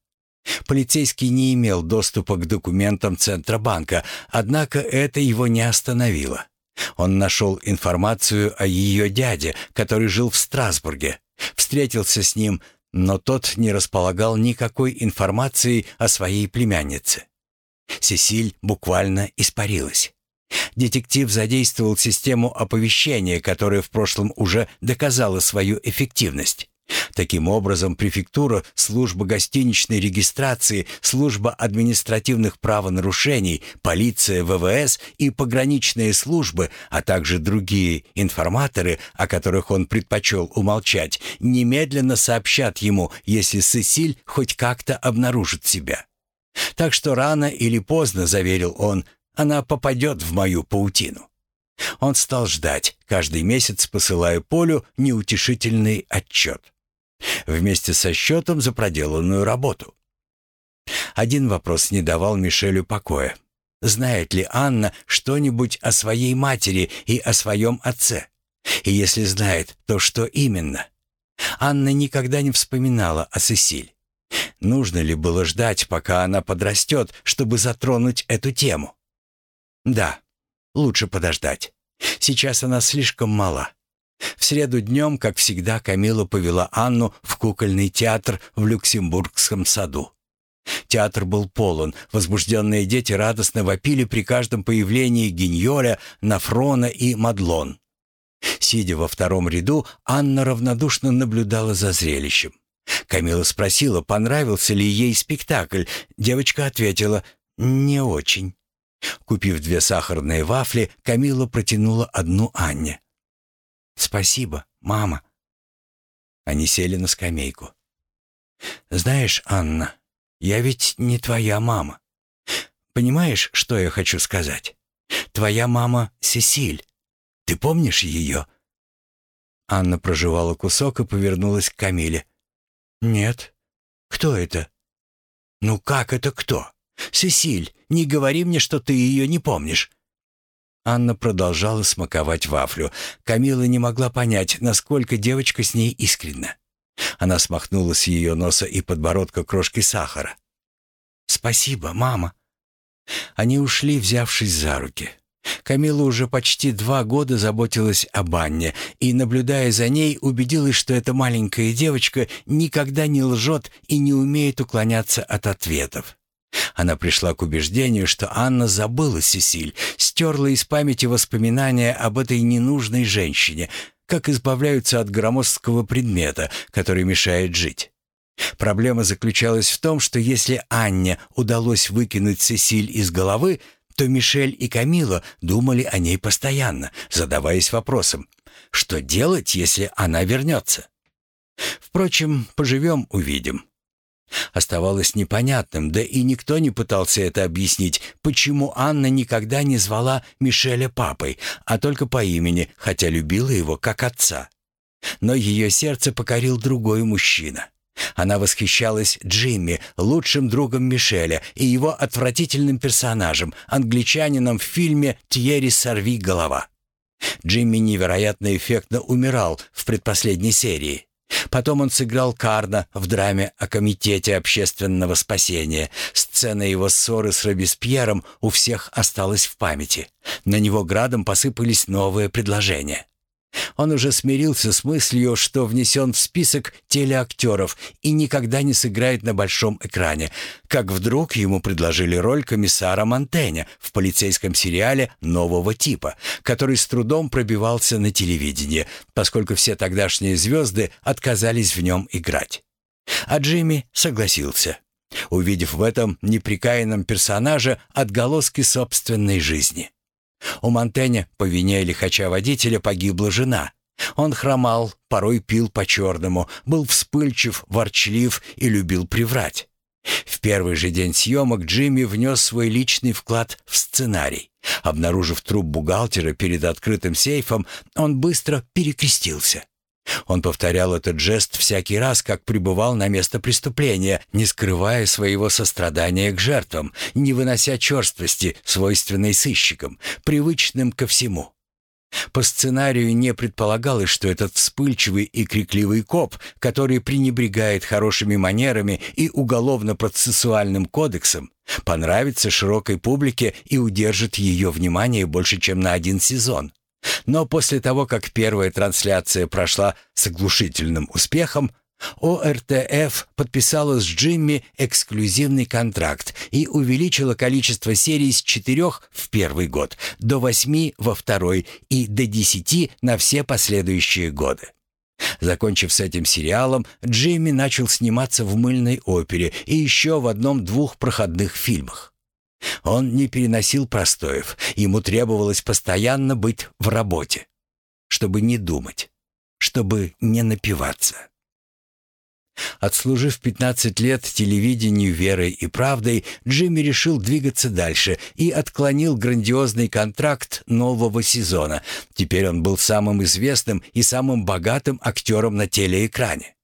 Полицейский не имел доступа к документам Центробанка, однако это его не остановило. Он нашел информацию о ее дяде, который жил в Страсбурге, встретился с ним, но тот не располагал никакой информацией о своей племяннице. Сесиль буквально испарилась. Детектив задействовал систему оповещения, которая в прошлом уже доказала свою эффективность. Таким образом, префектура, служба гостиничной регистрации, служба административных правонарушений, полиция ВВС и пограничные службы, а также другие информаторы, о которых он предпочел умолчать, немедленно сообщат ему, если Сесиль хоть как-то обнаружит себя. Так что рано или поздно, заверил он, она попадет в мою паутину. Он стал ждать, каждый месяц посылая Полю неутешительный отчет вместе со счетом за проделанную работу. Один вопрос не давал Мишелю покоя. Знает ли Анна что-нибудь о своей матери и о своем отце? И если знает, то что именно? Анна никогда не вспоминала о Сесиль. Нужно ли было ждать, пока она подрастет, чтобы затронуть эту тему? Да, лучше подождать. Сейчас она слишком мала. В среду днем, как всегда, Камила повела Анну в кукольный театр в Люксембургском саду. Театр был полон, возбужденные дети радостно вопили при каждом появлении Гиньоля, Нафрона и Мадлон. Сидя во втором ряду, Анна равнодушно наблюдала за зрелищем. Камила спросила, понравился ли ей спектакль. Девочка ответила «не очень». Купив две сахарные вафли, Камила протянула одну Анне. «Спасибо, мама». Они сели на скамейку. «Знаешь, Анна, я ведь не твоя мама. Понимаешь, что я хочу сказать? Твоя мама Сесиль. Ты помнишь ее?» Анна прожевала кусок и повернулась к Камиле. «Нет. Кто это?» «Ну как это кто? Сесиль, не говори мне, что ты ее не помнишь. Анна продолжала смаковать вафлю. Камила не могла понять, насколько девочка с ней искренна. Она смахнула с ее носа и подбородка крошки сахара. «Спасибо, мама». Они ушли, взявшись за руки. Камила уже почти два года заботилась об Анне и, наблюдая за ней, убедилась, что эта маленькая девочка никогда не лжет и не умеет уклоняться от ответов. Она пришла к убеждению, что Анна забыла Сесиль, стерла из памяти воспоминания об этой ненужной женщине, как избавляются от громоздкого предмета, который мешает жить. Проблема заключалась в том, что если Анне удалось выкинуть Сесиль из головы, то Мишель и Камила думали о ней постоянно, задаваясь вопросом, что делать, если она вернется? Впрочем, поживем — увидим. Оставалось непонятным, да и никто не пытался это объяснить, почему Анна никогда не звала Мишеля папой, а только по имени, хотя любила его как отца. Но ее сердце покорил другой мужчина. Она восхищалась Джимми, лучшим другом Мишеля, и его отвратительным персонажем, англичанином в фильме «Тьерри сорви голова». Джимми невероятно эффектно умирал в предпоследней серии. Потом он сыграл Карна в драме о Комитете общественного спасения. Сцена его ссоры с Робеспьером у всех осталась в памяти. На него градом посыпались новые предложения. Он уже смирился с мыслью, что внесен в список телеактеров и никогда не сыграет на большом экране, как вдруг ему предложили роль комиссара Монтэня в полицейском сериале нового типа, который с трудом пробивался на телевидении, поскольку все тогдашние звезды отказались в нем играть. А Джимми согласился, увидев в этом неприкаянном персонаже отголоски собственной жизни. У Монтэня по вине лихача-водителя погибла жена. Он хромал, порой пил по-черному, был вспыльчив, ворчлив и любил приврать. В первый же день съемок Джимми внес свой личный вклад в сценарий. Обнаружив труп бухгалтера перед открытым сейфом, он быстро перекрестился. Он повторял этот жест всякий раз, как прибывал на место преступления, не скрывая своего сострадания к жертвам, не вынося черствости, свойственной сыщикам, привычным ко всему. По сценарию не предполагалось, что этот вспыльчивый и крикливый коп, который пренебрегает хорошими манерами и уголовно-процессуальным кодексом, понравится широкой публике и удержит ее внимание больше, чем на один сезон. Но после того, как первая трансляция прошла с оглушительным успехом, ОРТФ подписала с Джимми эксклюзивный контракт и увеличила количество серий с четырех в первый год до восьми во второй и до десяти на все последующие годы. Закончив с этим сериалом, Джимми начал сниматься в мыльной опере и еще в одном-двух проходных фильмах. Он не переносил простоев, ему требовалось постоянно быть в работе, чтобы не думать, чтобы не напиваться. Отслужив 15 лет телевидению верой и правдой, Джимми решил двигаться дальше и отклонил грандиозный контракт нового сезона. Теперь он был самым известным и самым богатым актером на телеэкране.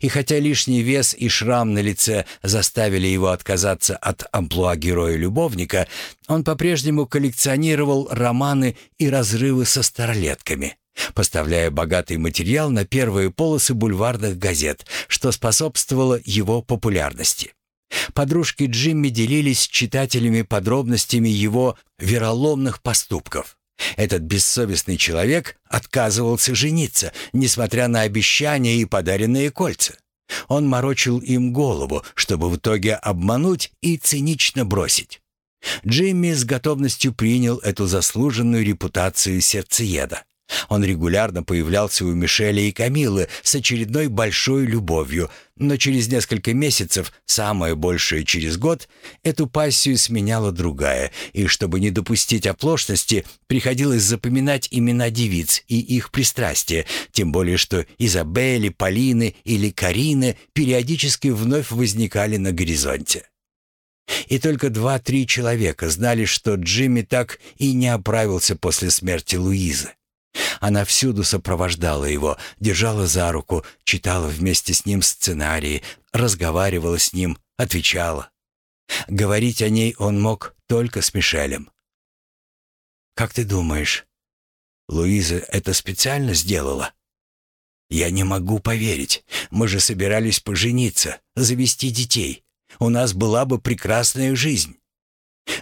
И хотя лишний вес и шрам на лице заставили его отказаться от амплуа героя-любовника, он по-прежнему коллекционировал романы и разрывы со старлетками, поставляя богатый материал на первые полосы бульварных газет, что способствовало его популярности. Подружки Джимми делились с читателями подробностями его вероломных поступков. Этот бессовестный человек отказывался жениться, несмотря на обещания и подаренные кольца. Он морочил им голову, чтобы в итоге обмануть и цинично бросить. Джимми с готовностью принял эту заслуженную репутацию сердцееда. Он регулярно появлялся у Мишеля и Камилы с очередной большой любовью, но через несколько месяцев, самое большее через год, эту пассию сменяла другая, и чтобы не допустить оплошности, приходилось запоминать имена девиц и их пристрастия, тем более что Изабели, Полины или Карины периодически вновь возникали на горизонте. И только два-три человека знали, что Джимми так и не оправился после смерти Луизы. Она всюду сопровождала его, держала за руку, читала вместе с ним сценарии, разговаривала с ним, отвечала. Говорить о ней он мог только с Мишелем. «Как ты думаешь, Луиза это специально сделала?» «Я не могу поверить. Мы же собирались пожениться, завести детей. У нас была бы прекрасная жизнь.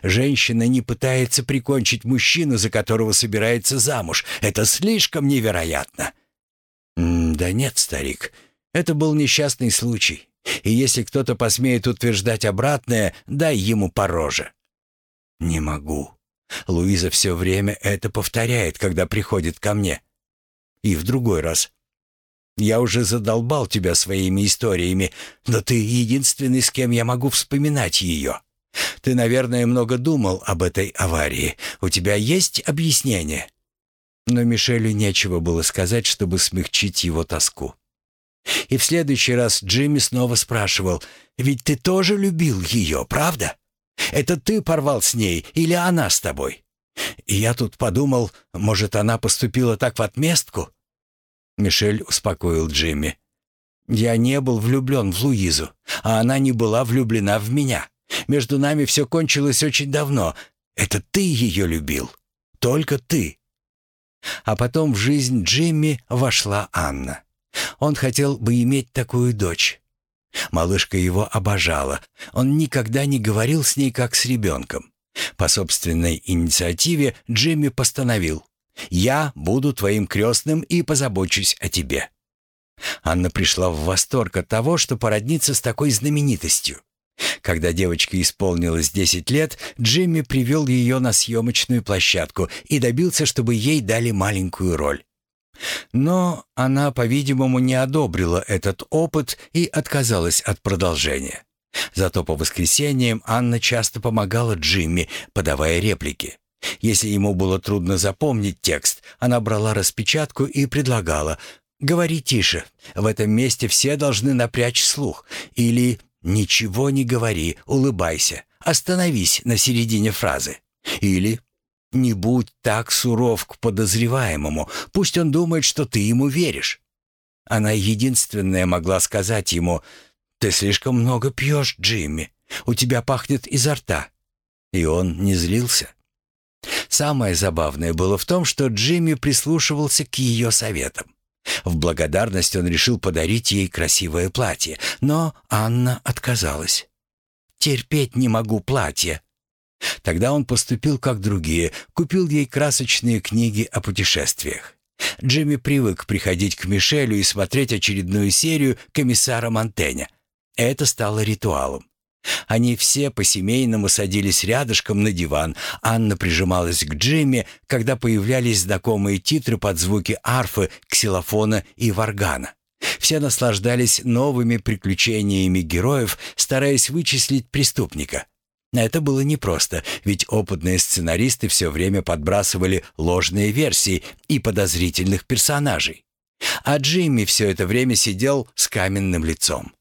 Женщина не пытается прикончить мужчину, за которого собирается замуж. Это слишком невероятно. Да нет, старик, это был несчастный случай. И если кто-то посмеет утверждать обратное, дай ему по роже. Не могу. Луиза все время это повторяет, когда приходит ко мне. И в другой раз. Я уже задолбал тебя своими историями, но ты единственный, с кем я могу вспоминать ее. Ты, наверное, много думал об этой аварии. У тебя есть объяснение?» Но Мишелю нечего было сказать, чтобы смягчить его тоску. И в следующий раз Джимми снова спрашивал, «Ведь ты тоже любил ее, правда? Это ты порвал с ней или она с тобой?» И я тут подумал, может, она поступила так в отместку? Мишель успокоил Джимми. «Я не был влюблен в Луизу, а она не была влюблена в меня. Между нами все кончилось очень давно. Это ты ее любил. Только ты». А потом в жизнь Джимми вошла Анна. Он хотел бы иметь такую дочь. Малышка его обожала. Он никогда не говорил с ней как с ребенком. По собственной инициативе Джимми постановил «Я буду твоим крестным и позабочусь о тебе». Анна пришла в восторг от того, что породнится с такой знаменитостью. Когда девочке исполнилось 10 лет, Джимми привел ее на съемочную площадку и добился, чтобы ей дали маленькую роль. Но она, по-видимому, не одобрила этот опыт и отказалась от продолжения. Зато по воскресеньям Анна часто помогала Джимми, подавая реплики. Если ему было трудно запомнить текст, она брала распечатку и предлагала «Говори тише, в этом месте все должны напрячь слух» или «Ничего не говори, улыбайся, остановись на середине фразы» или «Не будь так суров к подозреваемому, пусть он думает, что ты ему веришь». Она единственная могла сказать ему «Ты слишком много пьешь, Джимми. У тебя пахнет изо рта». И он не злился. Самое забавное было в том, что Джимми прислушивался к ее советам. В благодарность он решил подарить ей красивое платье, но Анна отказалась. «Терпеть не могу платье». Тогда он поступил как другие, купил ей красочные книги о путешествиях. Джимми привык приходить к Мишелю и смотреть очередную серию «Комиссара Монтэня», это стало ритуалом. Они все по-семейному садились рядышком на диван. Анна прижималась к Джимми, когда появлялись знакомые титры под звуки арфы, ксилофона и варгана. Все наслаждались новыми приключениями героев, стараясь вычислить преступника. Это было непросто, ведь опытные сценаристы все время подбрасывали ложные версии и подозрительных персонажей. А Джимми все это время сидел с каменным лицом.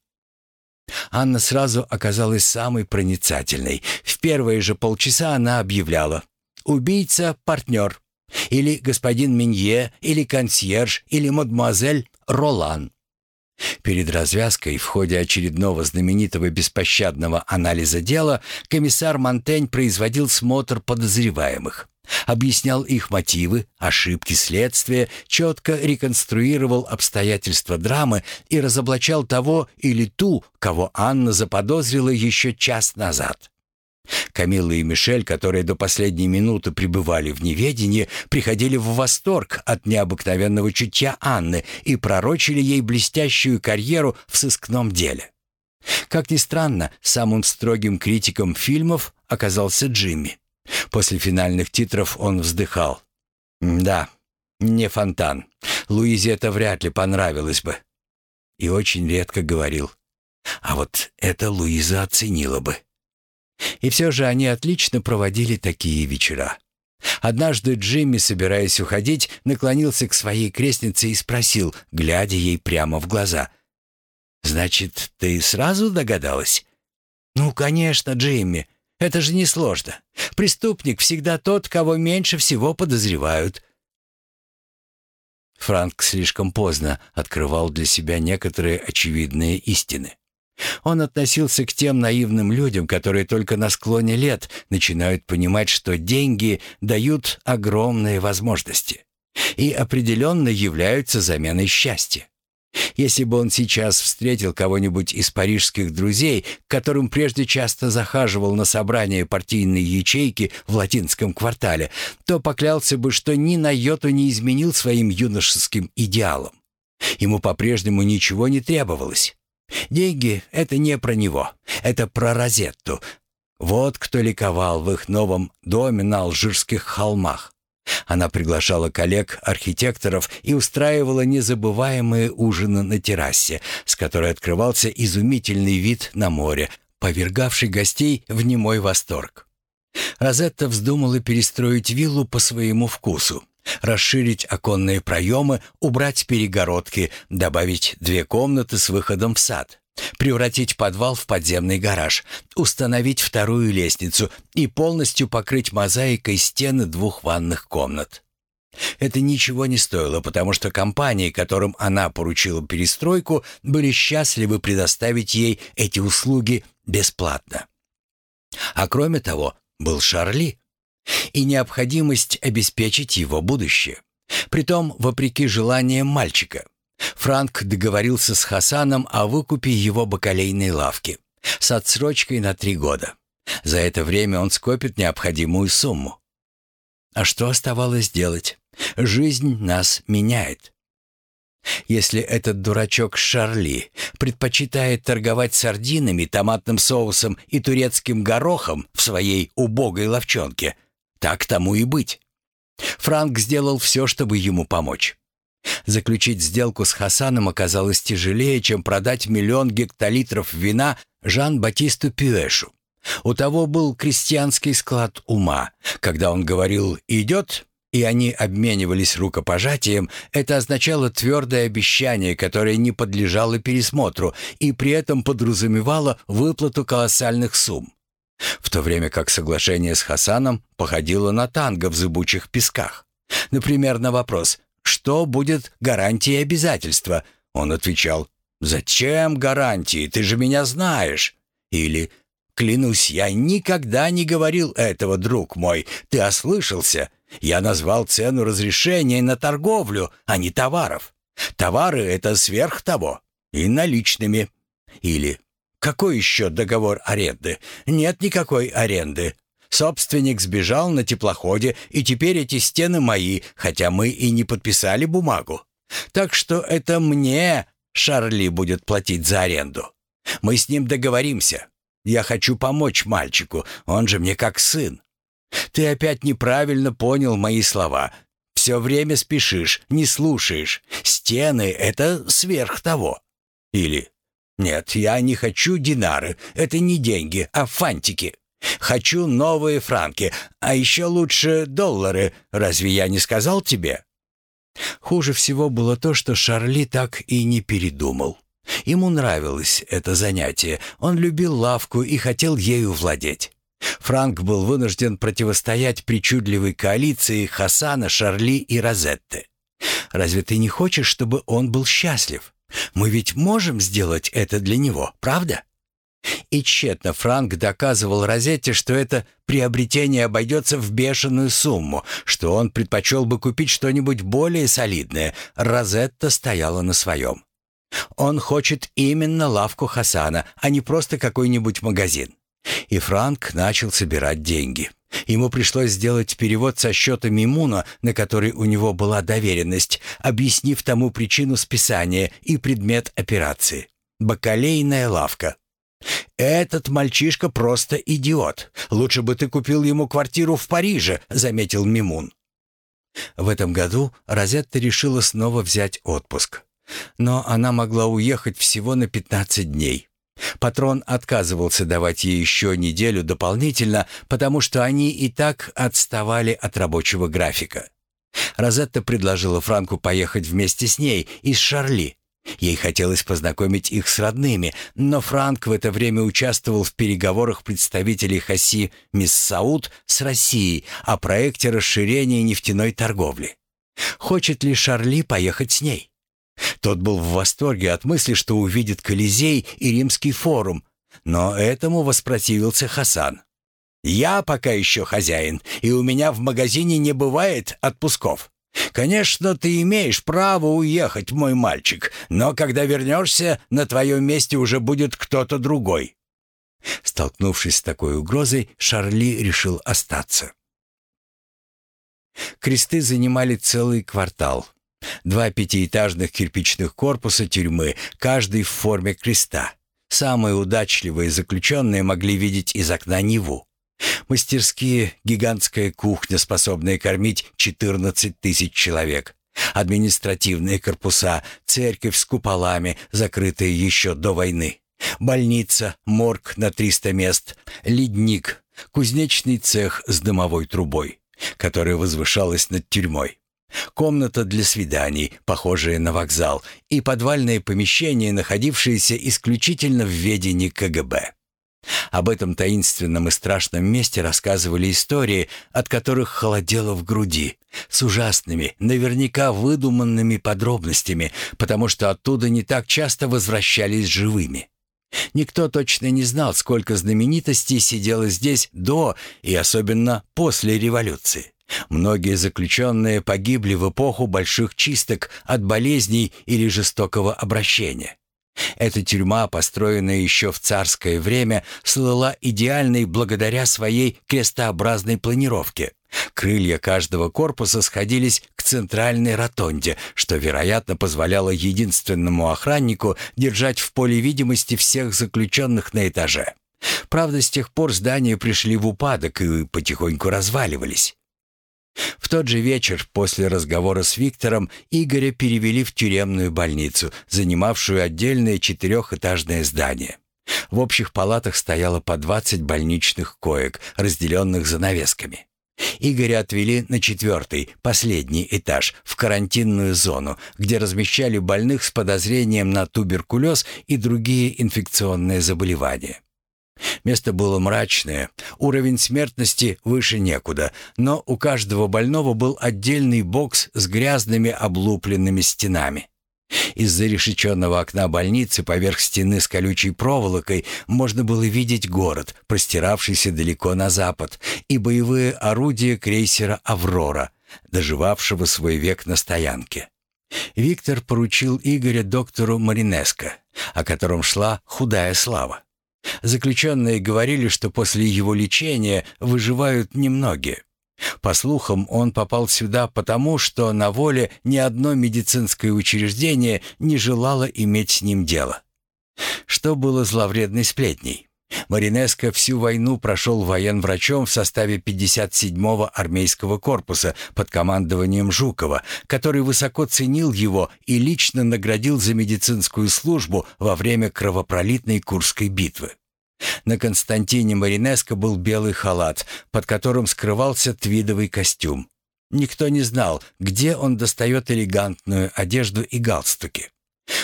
Анна сразу оказалась самой проницательной. В первые же полчаса она объявляла «Убийца – партнер» или «Господин Минье» или «Консьерж» или «Мадемуазель Ролан». Перед развязкой в ходе очередного знаменитого беспощадного анализа дела комиссар Монтень производил смотр подозреваемых объяснял их мотивы, ошибки следствия, четко реконструировал обстоятельства драмы и разоблачал того или ту, кого Анна заподозрила еще час назад. Камилла и Мишель, которые до последней минуты пребывали в неведении, приходили в восторг от необыкновенного чутья Анны и пророчили ей блестящую карьеру в сыскном деле. Как ни странно, самым строгим критиком фильмов оказался Джимми. После финальных титров он вздыхал. «Да, не фонтан. Луизе это вряд ли понравилось бы». И очень редко говорил. «А вот это Луиза оценила бы». И все же они отлично проводили такие вечера. Однажды Джимми, собираясь уходить, наклонился к своей крестнице и спросил, глядя ей прямо в глаза. «Значит, ты сразу догадалась?» «Ну, конечно, Джимми. Это же несложно. Преступник всегда тот, кого меньше всего подозревают. Франк слишком поздно открывал для себя некоторые очевидные истины. Он относился к тем наивным людям, которые только на склоне лет начинают понимать, что деньги дают огромные возможности и определенно являются заменой счастья. Если бы он сейчас встретил кого-нибудь из парижских друзей, к которым прежде часто захаживал на собрания партийной ячейки в латинском квартале, то поклялся бы, что ни на йоту не изменил своим юношеским идеалам. Ему по-прежнему ничего не требовалось. Деньги — это не про него, это про Розетту. Вот кто ликовал в их новом доме на Алжирских холмах. Она приглашала коллег-архитекторов и устраивала незабываемые ужины на террасе, с которой открывался изумительный вид на море, повергавший гостей в немой восторг. Розетта вздумала перестроить виллу по своему вкусу, расширить оконные проемы, убрать перегородки, добавить две комнаты с выходом в сад, превратить подвал в подземный гараж, установить вторую лестницу и полностью покрыть мозаикой стены двух ванных комнат. Это ничего не стоило, потому что компании, которым она поручила перестройку, были счастливы предоставить ей эти услуги бесплатно. А кроме того, был Шарли и необходимость обеспечить его будущее. Притом, вопреки желаниям мальчика. Франк договорился с Хасаном о выкупе его бакалейной лавки с отсрочкой на три года. За это время он скопит необходимую сумму. А что оставалось делать? Жизнь нас меняет. Если этот дурачок Шарли предпочитает торговать сардинами, томатным соусом и турецким горохом в своей убогой ловчонке, так тому и быть. Франк сделал все, чтобы ему помочь. Заключить сделку с Хасаном оказалось тяжелее, чем продать миллион гектолитров вина Жан-Батисту Пюэшу. У того был крестьянский склад ума. Когда он говорил «идет», и они обменивались рукопожатием, это означало твердое обещание, которое не подлежало пересмотру и при этом подразумевало выплату колоссальных сумм. В то время как соглашение с Хасаном походило на танго в зыбучих песках. Например, на вопрос «Что будет гарантией обязательства?» Он отвечал «Зачем гарантии? Ты же меня знаешь!» Или «Клянусь, я никогда не говорил этого, друг мой. Ты ослышался. Я назвал цену разрешения на торговлю, а не товаров. Товары — это сверх того. И наличными. Или какой еще договор аренды? Нет никакой аренды. Собственник сбежал на теплоходе, и теперь эти стены мои, хотя мы и не подписали бумагу. Так что это мне Шарли будет платить за аренду. Мы с ним договоримся. Я хочу помочь мальчику, он же мне как сын. Ты опять неправильно понял мои слова. Все время спешишь, не слушаешь. Стены — это сверх того. Или «Нет, я не хочу динары. Это не деньги, а фантики. Хочу новые франки, а еще лучше доллары. Разве я не сказал тебе?» Хуже всего было то, что Шарли так и не передумал. Ему нравилось это занятие, он любил лавку и хотел ею владеть. Франк был вынужден противостоять причудливой коалиции Хасана, Шарли и Розетты. Разве ты не хочешь, чтобы он был счастлив? Мы ведь можем сделать это для него, правда? И тщетно Франк доказывал Розетте, что это приобретение обойдется в бешеную сумму, что он предпочел бы купить что-нибудь более солидное. Розетта стояла на своем. Он хочет именно лавку Хасана, а не просто какой-нибудь магазин. И Франк начал собирать деньги. Ему пришлось сделать перевод со счета Мимуна, на который у него была доверенность, объяснив тому причину списания и предмет операции. Бакалейная лавка. «Этот мальчишка просто идиот. Лучше бы ты купил ему квартиру в Париже», — заметил Мимун. В этом году Розетта решила снова взять отпуск. Но она могла уехать всего на 15 дней. Патрон отказывался давать ей еще неделю дополнительно, потому что они и так отставали от рабочего графика. Розетта предложила Франку поехать вместе с ней и с Шарли. Ей хотелось познакомить их с родными, но Франк в это время участвовал в переговорах представителей Хаси Мисс Сауд с Россией о проекте расширения нефтяной торговли. Хочет ли Шарли поехать с ней? Тот был в восторге от мысли, что увидит Колизей и Римский форум, но этому воспротивился Хасан. «Я пока еще хозяин, и у меня в магазине не бывает отпусков. Конечно, ты имеешь право уехать, мой мальчик, но когда вернешься, на твоем месте уже будет кто-то другой». Столкнувшись с такой угрозой, Шарли решил остаться. Кресты занимали целый квартал. Два пятиэтажных кирпичных корпуса тюрьмы, каждый в форме креста. Самые удачливые заключенные могли видеть из окна Неву. Мастерские, гигантская кухня, способная кормить 14 тысяч человек. Административные корпуса, церковь с куполами, закрытая еще до войны. Больница, морг на 300 мест, ледник, кузнечный цех с дымовой трубой, которая возвышалась над тюрьмой. комната для свиданий, похожая на вокзал, и подвальное помещение, находившееся исключительно в ведении КГБ. Об этом таинственном и страшном месте рассказывали истории, от которых холодело в груди, с ужасными, наверняка выдуманными подробностями, потому что оттуда не так часто возвращались живыми. Никто точно не знал, сколько знаменитостей сидело здесь до и особенно после революции. Многие заключенные погибли в эпоху больших чисток от болезней или жестокого обращения. Эта тюрьма, построенная еще в царское время, слыла идеальной благодаря своей крестообразной планировке. Крылья каждого корпуса сходились к центральной ротонде, что, вероятно, позволяло единственному охраннику держать в поле видимости всех заключенных на этаже. Правда, с тех пор здания пришли в упадок и потихоньку разваливались. В тот же вечер после разговора с Виктором Игоря перевели в тюремную больницу, занимавшую отдельное четырехэтажное здание. В общих палатах стояло по 20 больничных коек, разделенных занавесками. Игоря отвели на четвертый, последний этаж, в карантинную зону, где размещали больных с подозрением на туберкулез и другие инфекционные заболевания. Место было мрачное, уровень смертности выше некуда, но у каждого больного был отдельный бокс с грязными облупленными стенами. Из-за решеченного окна больницы поверх стены с колючей проволокой можно было видеть город, простиравшийся далеко на запад, и боевые орудия крейсера «Аврора», доживавшего свой век на стоянке. Виктор поручил Игоря доктору Маринеско, о котором шла худая слава. Заключенные говорили, что после его лечения выживают немногие. По слухам, он попал сюда потому, что на воле ни одно медицинское учреждение не желало иметь с ним дело. Что было зловредной сплетней? Маринеско всю войну прошел военврачом в составе 57-го армейского корпуса под командованием Жукова, который высоко ценил его и лично наградил за медицинскую службу во время кровопролитной Курской битвы. На Константине Маринеско был белый халат, под которым скрывался твидовый костюм. Никто не знал, где он достает элегантную одежду и галстуки.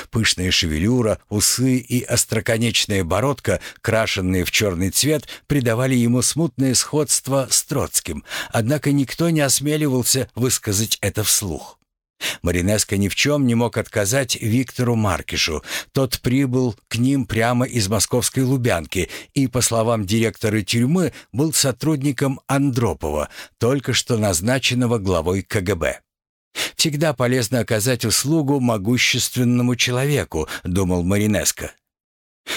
Пышная шевелюра, усы и остроконечная бородка, крашенные в черный цвет, придавали ему смутное сходство с Троцким, однако никто не осмеливался высказать это вслух. Маринеско ни в чем не мог отказать Виктору Маркишу. Тот прибыл к ним прямо из московской Лубянки и, по словам директора тюрьмы, был сотрудником Андропова, только что назначенного главой КГБ. «Всегда полезно оказать услугу могущественному человеку», — думал Маринеско.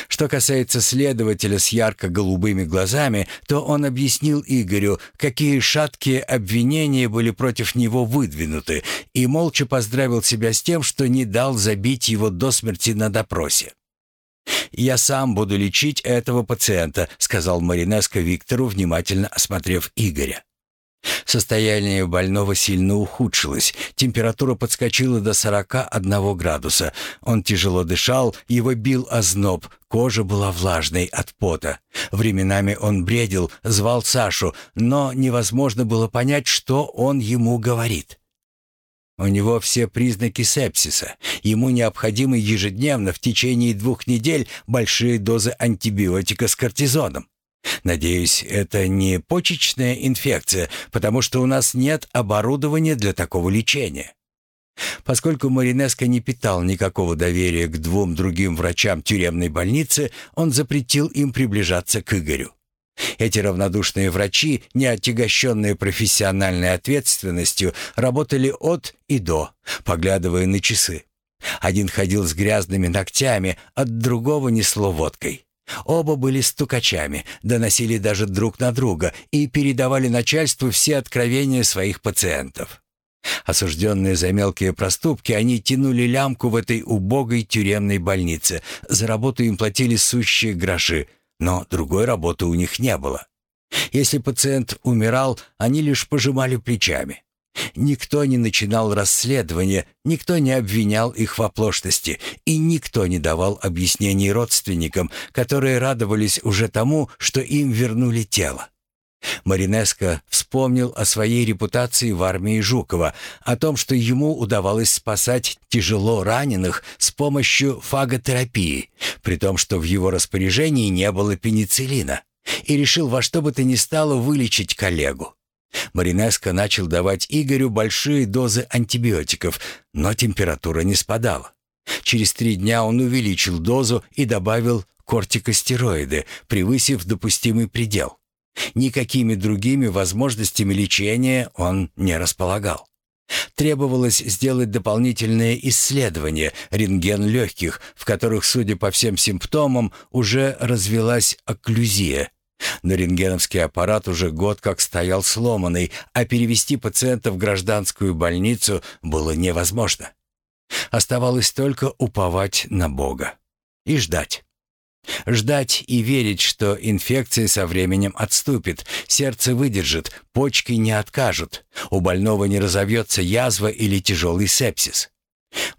Что касается следователя с ярко-голубыми глазами, то он объяснил Игорю, какие шаткие обвинения были против него выдвинуты, и молча поздравил себя с тем, что не дал забить его до смерти на допросе. «Я сам буду лечить этого пациента», — сказал Маринеско Виктору, внимательно осмотрев Игоря. Состояние больного сильно ухудшилось. Температура подскочила до 41 градуса. Он тяжело дышал, его бил озноб, кожа была влажной от пота. Временами он бредил, звал Сашу, но невозможно было понять, что он ему говорит. У него все признаки сепсиса. Ему необходимы ежедневно в течение двух недель большие дозы антибиотика с кортизоном. Надеюсь, это не почечная инфекция, потому что у нас нет оборудования для такого лечения. Поскольку Маринеско не питал никакого доверия к двум другим врачам тюремной больницы, он запретил им приближаться к Игорю. Эти равнодушные врачи, не отягощенные профессиональной ответственностью, работали от и до, поглядывая на часы. Один ходил с грязными ногтями, от другого несло водкой. Оба были стукачами, доносили даже друг на друга и передавали начальству все откровения своих пациентов. Осужденные за мелкие проступки, они тянули лямку в этой убогой тюремной больнице. За работу им платили сущие гроши, но другой работы у них не было. Если пациент умирал, они лишь пожимали плечами. Никто не начинал расследование, никто не обвинял их в оплошности, и никто не давал объяснений родственникам, которые радовались уже тому, что им вернули тело. Маринеско вспомнил о своей репутации в армии Жукова, о том, что ему удавалось спасать тяжело раненых с помощью фаготерапии, при том, что в его распоряжении не было пенициллина, и решил во что бы то ни стало вылечить коллегу. Маринеско начал давать Игорю большие дозы антибиотиков, но температура не спадала. Через три дня он увеличил дозу и добавил кортикостероиды, превысив допустимый предел. Никакими другими возможностями лечения он не располагал. Требовалось сделать дополнительные исследования, рентген легких, в которых, судя по всем симптомам, уже развелась окклюзия. Но рентгеновский аппарат уже год как стоял сломанный, а перевести пациента в гражданскую больницу было невозможно. Оставалось только уповать на Бога и ждать. Ждать и верить, что инфекция со временем отступит, сердце выдержит, почки не откажут, у больного не разовьется язва или тяжелый сепсис.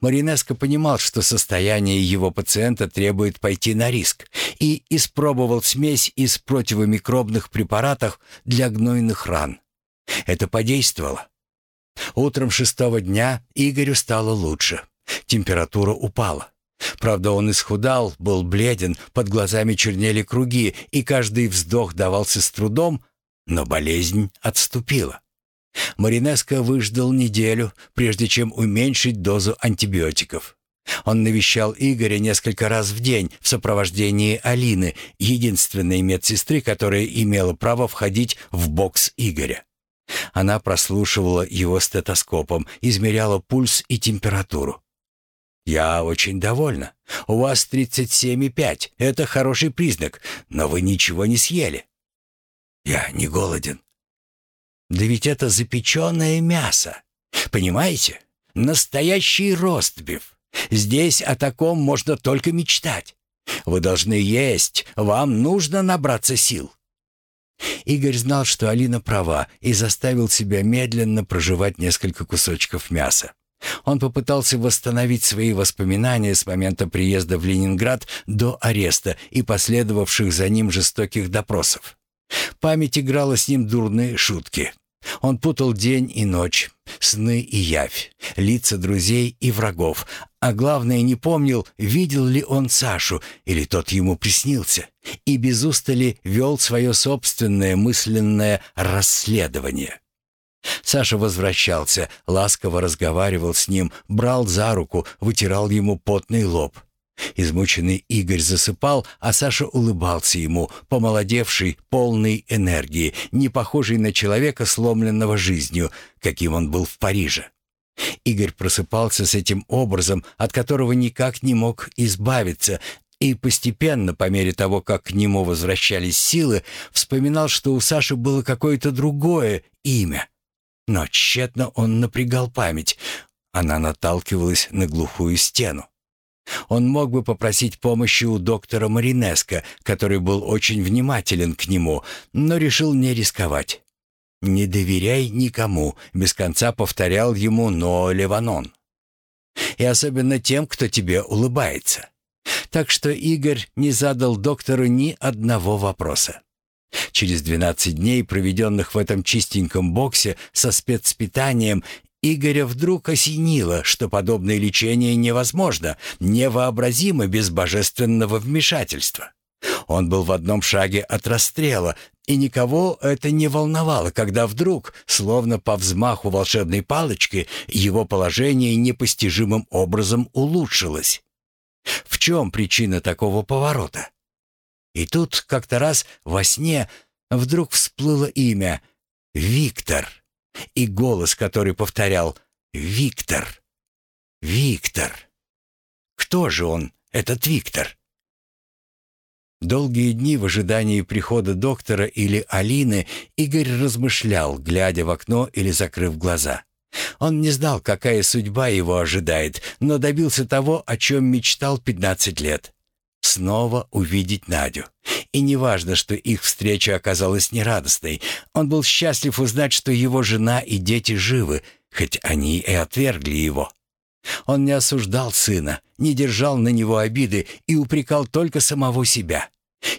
Маринеско понимал, что состояние его пациента требует пойти на риск, и испробовал смесь из противомикробных препаратов для гнойных ран. Это подействовало. Утром шестого дня Игорю стало лучше. Температура упала. Правда, он исхудал, был бледен, под глазами чернели круги, и каждый вздох давался с трудом, но болезнь отступила. Маринеско выждал неделю, прежде чем уменьшить дозу антибиотиков. Он навещал Игоря несколько раз в день в сопровождении Алины, единственной медсестры, которая имела право входить в бокс Игоря. Она прослушивала его стетоскопом, измеряла пульс и температуру. «Я очень довольна. У вас 37,5. Это хороший признак, но вы ничего не съели». «Я не голоден». «Да ведь это запеченное мясо. Понимаете? Настоящий ростбиф. Здесь о таком можно только мечтать. Вы должны есть, вам нужно набраться сил». Игорь знал, что Алина права, и заставил себя медленно проживать несколько кусочков мяса. Он попытался восстановить свои воспоминания с момента приезда в Ленинград до ареста и последовавших за ним жестоких допросов. Память играла с ним дурные шутки. Он путал день и ночь, сны и явь, лица друзей и врагов, а главное не помнил, видел ли он Сашу или тот ему приснился, и без устали вел свое собственное мысленное расследование. Саша возвращался, ласково разговаривал с ним, брал за руку, вытирал ему потный лоб. Измученный Игорь засыпал, а Саша улыбался ему, помолодевший, полный энергии, не похожий на человека, сломленного жизнью, каким он был в Париже. Игорь просыпался с этим образом, от которого никак не мог избавиться, и постепенно, по мере того, как к нему возвращались силы, вспоминал, что у Саши было какое-то другое имя. Но тщетно он напрягал память. Она наталкивалась на глухую стену. Он мог бы попросить помощи у доктора Маринеско, который был очень внимателен к нему, но решил не рисковать. «Не доверяй никому», — без конца повторял ему Ноа Леванон. «И особенно тем, кто тебе улыбается». Так что Игорь не задал доктору ни одного вопроса. Через 12 дней, проведенных в этом чистеньком боксе со спецпитанием, Игоря вдруг осенило, что подобное лечение невозможно, невообразимо без божественного вмешательства. Он был в одном шаге от расстрела, и никого это не волновало, когда вдруг, словно по взмаху волшебной палочки, его положение непостижимым образом улучшилось. В чем причина такого поворота? И тут как-то раз во сне вдруг всплыло имя Виктор и голос, который повторял «Виктор! Виктор!» Кто же он, этот Виктор? Долгие дни в ожидании прихода доктора или Алины Игорь размышлял, глядя в окно или закрыв глаза. Он не знал, какая судьба его ожидает, но добился того, о чем мечтал 15 лет снова увидеть Надю. И неважно, что их встреча оказалась нерадостной, он был счастлив узнать, что его жена и дети живы, хоть они и отвергли его. Он не осуждал сына, не держал на него обиды и упрекал только самого себя.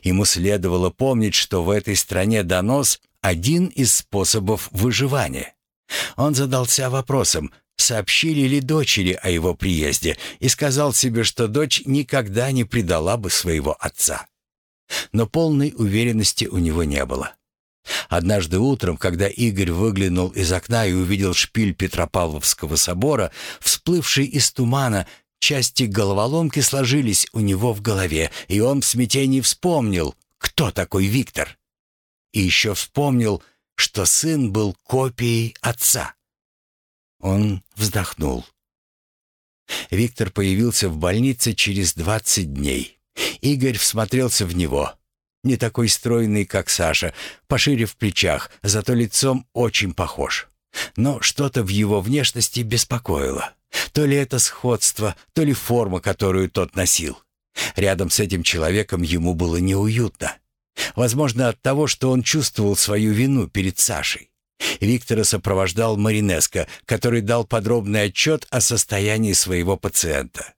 Ему следовало помнить, что в этой стране донос один из способов выживания. Он задался вопросом, сообщили ли дочери о его приезде, и сказал себе, что дочь никогда не предала бы своего отца. Но полной уверенности у него не было. Однажды утром, когда Игорь выглянул из окна и увидел шпиль Петропавловского собора, всплывший из тумана, части головоломки сложились у него в голове, и он в смятении вспомнил, кто такой Виктор. И еще вспомнил, что сын был копией отца. Он вздохнул. Виктор появился в больнице через 20 дней. Игорь всмотрелся в него. Не такой стройный, как Саша, пошире в плечах, зато лицом очень похож. Но что-то в его внешности беспокоило. То ли это сходство, то ли форма, которую тот носил. Рядом с этим человеком ему было неуютно. Возможно, от того, что он чувствовал свою вину перед Сашей. Виктора сопровождал Маринеско, который дал подробный отчет о состоянии своего пациента.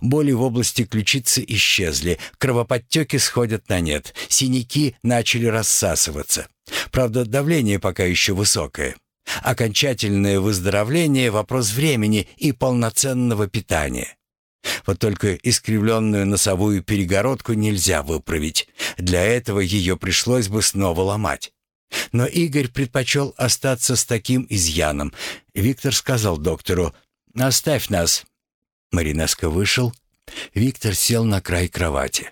Боли в области ключицы исчезли, кровоподтеки сходят на нет, синяки начали рассасываться. Правда, давление пока еще высокое. Окончательное выздоровление – вопрос времени и полноценного питания. Вот только искривленную носовую перегородку нельзя выправить. Для этого ее пришлось бы снова ломать. Но Игорь предпочел остаться с таким изъяном. Виктор сказал доктору «Оставь нас». Маринеско вышел. Виктор сел на край кровати.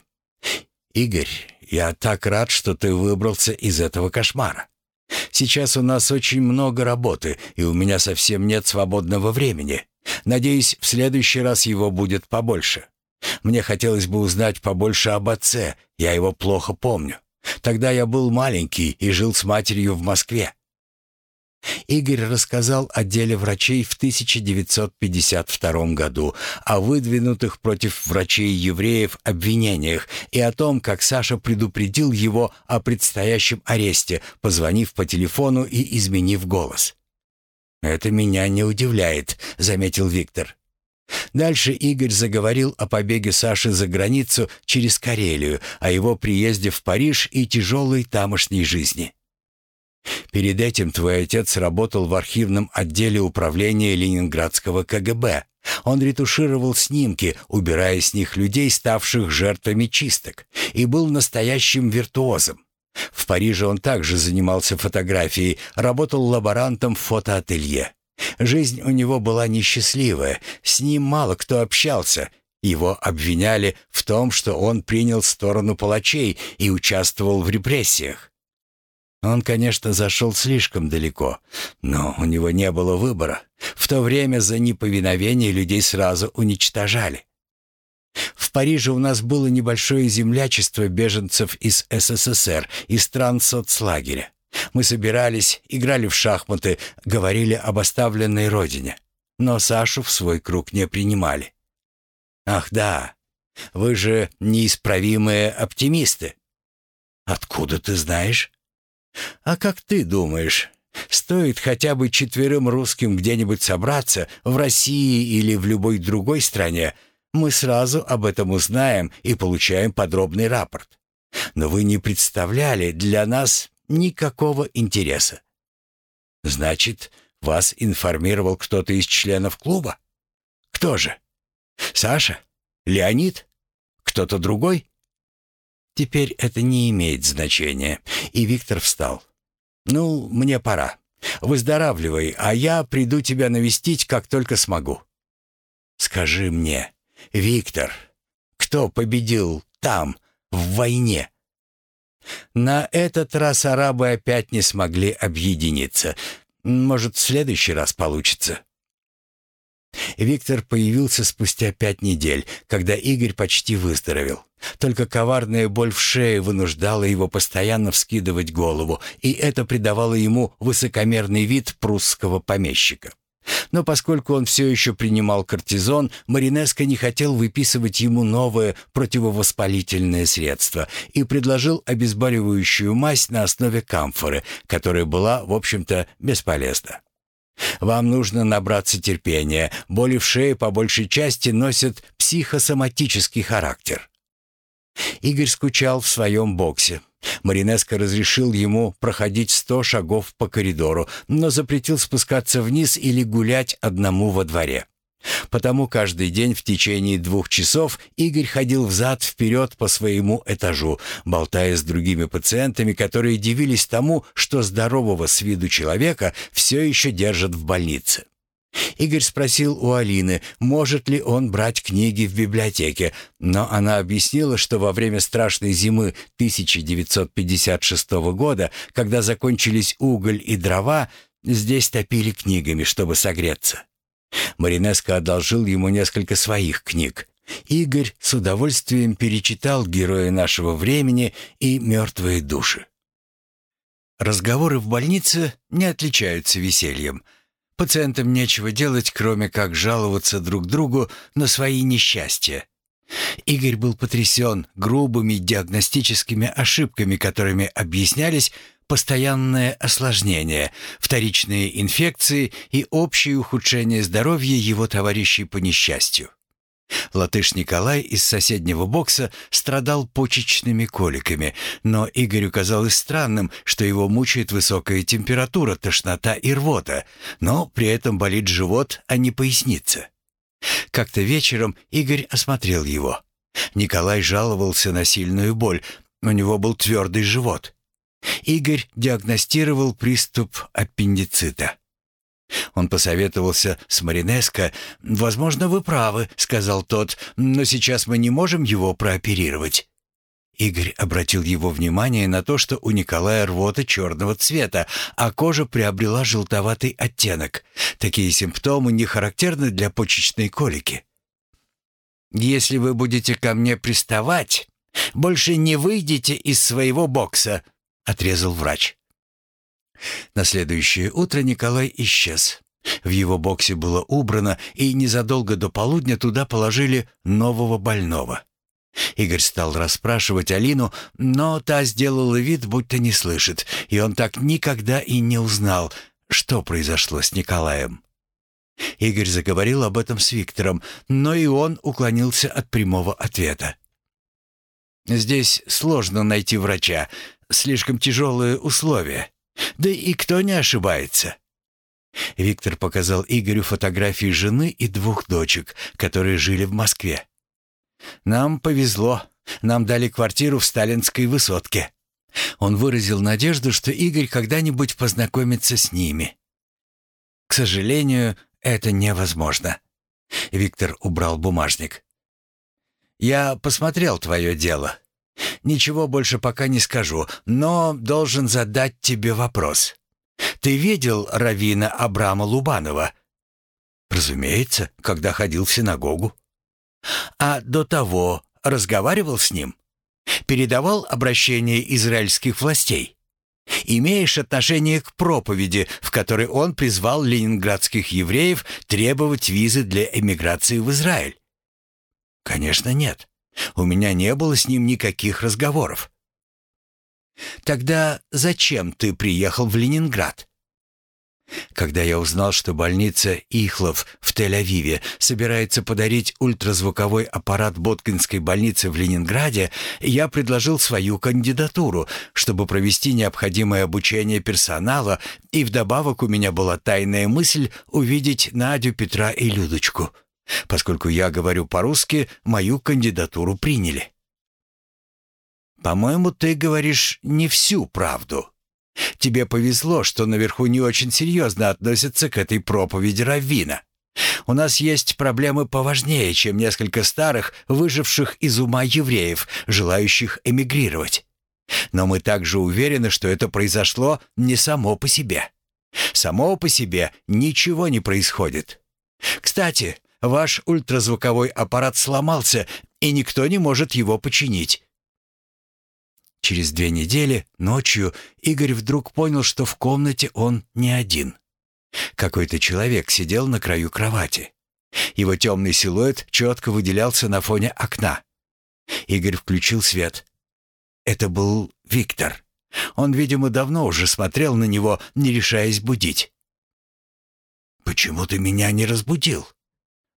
«Игорь, я так рад, что ты выбрался из этого кошмара. Сейчас у нас очень много работы, и у меня совсем нет свободного времени. Надеюсь, в следующий раз его будет побольше. Мне хотелось бы узнать побольше об отце, я его плохо помню. Тогда я был маленький и жил с матерью в Москве. Игорь рассказал о деле врачей в 1952 году, о выдвинутых против врачей-евреев обвинениях и о том, как Саша предупредил его о предстоящем аресте, позвонив по телефону и изменив голос. «Это меня не удивляет», — заметил Виктор. Дальше Игорь заговорил о побеге Саши за границу через Карелию, о его приезде в Париж и тяжелой тамошней жизни. Перед этим твой отец работал в архивном отделе управления Ленинградского КГБ. Он ретушировал снимки, убирая с них людей, ставших жертвами чисток, и был настоящим виртуозом. В Париже он также занимался фотографией, работал лаборантом в фотоателье. Жизнь у него была несчастливая, с ним мало кто общался. Его обвиняли в том, что он принял сторону палачей и участвовал в репрессиях. Он, конечно, зашел слишком далеко, но у него не было выбора. В то время за неповиновение людей сразу уничтожали. В Париже у нас было небольшое землячество беженцев из СССР и стран соцлагеря. Мы собирались, играли в шахматы, говорили об оставленной родине. Но Сашу в свой круг не принимали. «Ах да, вы же неисправимые оптимисты». «Откуда ты знаешь?» «А как ты думаешь?» Стоит хотя бы четверым русским где-нибудь собраться, в России или в любой другой стране, мы сразу об этом узнаем и получаем подробный рапорт. Но вы не представляли для нас никакого интереса. Значит, вас информировал кто-то из членов клуба? Кто же? Саша? Леонид? Кто-то другой? Теперь это не имеет значения, и Виктор встал. Ну, мне пора. Выздоравливай, а я приду тебя навестить, как только смогу. Скажи мне, Виктор, кто победил там, в войне? На этот раз арабы опять не смогли объединиться. Может, в следующий раз получится. Виктор появился спустя пять недель, когда Игорь почти выздоровел. Только коварная боль в шее вынуждала его постоянно вскидывать голову, и это придавало ему высокомерный вид прусского помещика. Но поскольку он все еще принимал кортизон, Маринеско не хотел выписывать ему новое противовоспалительное средство и предложил обезболивающую мазь на основе камфоры, которая была, в общем-то, бесполезна. Вам нужно набраться терпения. Боли в шее по большей части носят психосоматический характер. Игорь скучал в своем боксе. Маринеско разрешил ему проходить сто шагов по коридору, но запретил спускаться вниз или гулять одному во дворе. Потому каждый день в течение двух часов Игорь ходил взад-вперед по своему этажу, болтая с другими пациентами, которые дивились тому, что здорового с виду человека все еще держат в больнице. Игорь спросил у Алины, может ли он брать книги в библиотеке, но она объяснила, что во время страшной зимы 1956 года, когда закончились уголь и дрова, здесь топили книгами, чтобы согреться. Маринеско одолжил ему несколько своих книг. Игорь с удовольствием перечитал «Герои нашего времени» и «Мертвые души». Разговоры в больнице не отличаются весельем. Пациентам нечего делать, кроме как жаловаться друг другу на свои несчастья. Игорь был потрясен грубыми диагностическими ошибками, которыми объяснялись постоянное осложнение, вторичные инфекции и общее ухудшение здоровья его товарищей по несчастью. Латыш Николай из соседнего бокса страдал почечными коликами, но Игорю казалось странным, что его мучает высокая температура, тошнота и рвота, но при этом болит живот, а не поясница. Как-то вечером Игорь осмотрел его. Николай жаловался на сильную боль, у него был твердый живот. Игорь диагностировал приступ аппендицита. Он посоветовался с Маринеско. «Возможно, вы правы», — сказал тот, «но сейчас мы не можем его прооперировать». Игорь обратил его внимание на то, что у Николая рвота черного цвета, а кожа приобрела желтоватый оттенок. Такие симптомы не характерны для почечной колики. «Если вы будете ко мне приставать, больше не выйдете из своего бокса», — отрезал врач. На следующее утро Николай исчез. В его боксе было убрано, и незадолго до полудня туда положили нового больного. Игорь стал расспрашивать Алину, но та сделала вид, будто не слышит, и он так никогда и не узнал, что произошло с Николаем. Игорь заговорил об этом с Виктором, но и он уклонился от прямого ответа. «Здесь сложно найти врача, слишком тяжелые условия. Да и кто не ошибается?» Виктор показал Игорю фотографии жены и двух дочек, которые жили в Москве. «Нам повезло. Нам дали квартиру в сталинской высотке». Он выразил надежду, что Игорь когда-нибудь познакомится с ними. «К сожалению, это невозможно». Виктор убрал бумажник. «Я посмотрел твое дело. Ничего больше пока не скажу, но должен задать тебе вопрос. Ты видел равина Абрама Лубанова? Разумеется, когда ходил в синагогу. А до того разговаривал с ним? Передавал обращение израильских властей? Имеешь отношение к проповеди, в которой он призвал ленинградских евреев требовать визы для эмиграции в Израиль? Конечно, нет. У меня не было с ним никаких разговоров. Тогда зачем ты приехал в Ленинград? Когда я узнал, что больница Ихлов в Тель-Авиве собирается подарить ультразвуковой аппарат Боткинской больнице в Ленинграде, я предложил свою кандидатуру, чтобы провести необходимое обучение персонала, и вдобавок у меня была тайная мысль увидеть Надю, Петра и Людочку. Поскольку я говорю по-русски, мою кандидатуру приняли. По-моему, ты говоришь не всю правду. Тебе повезло, что наверху не очень серьезно относятся к этой проповеди Раввина. У нас есть проблемы поважнее, чем несколько старых, выживших из ума евреев, желающих эмигрировать. Но мы также уверены, что это произошло не само по себе. Само по себе ничего не происходит. Кстати, Ваш ультразвуковой аппарат сломался, и никто не может его починить». Через две недели, ночью, Игорь вдруг понял, что в комнате он не один. Какой-то человек сидел на краю кровати. Его темный силуэт четко выделялся на фоне окна. Игорь включил свет. Это был Виктор. Он, видимо, давно уже смотрел на него, не решаясь будить. «Почему ты меня не разбудил?»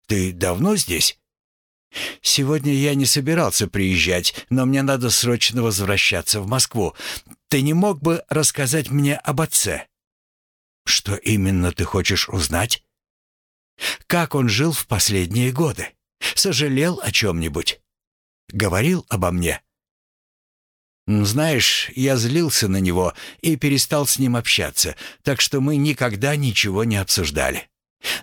Ты давно здесь?» «Сегодня я не собирался приезжать, но мне надо срочно возвращаться в Москву. Ты не мог бы рассказать мне об отце?» «Что именно ты хочешь узнать?» «Как он жил в последние годы? Сожалел о чем-нибудь? Говорил обо мне?» «Знаешь, я злился на него и перестал с ним общаться, так что мы никогда ничего не обсуждали.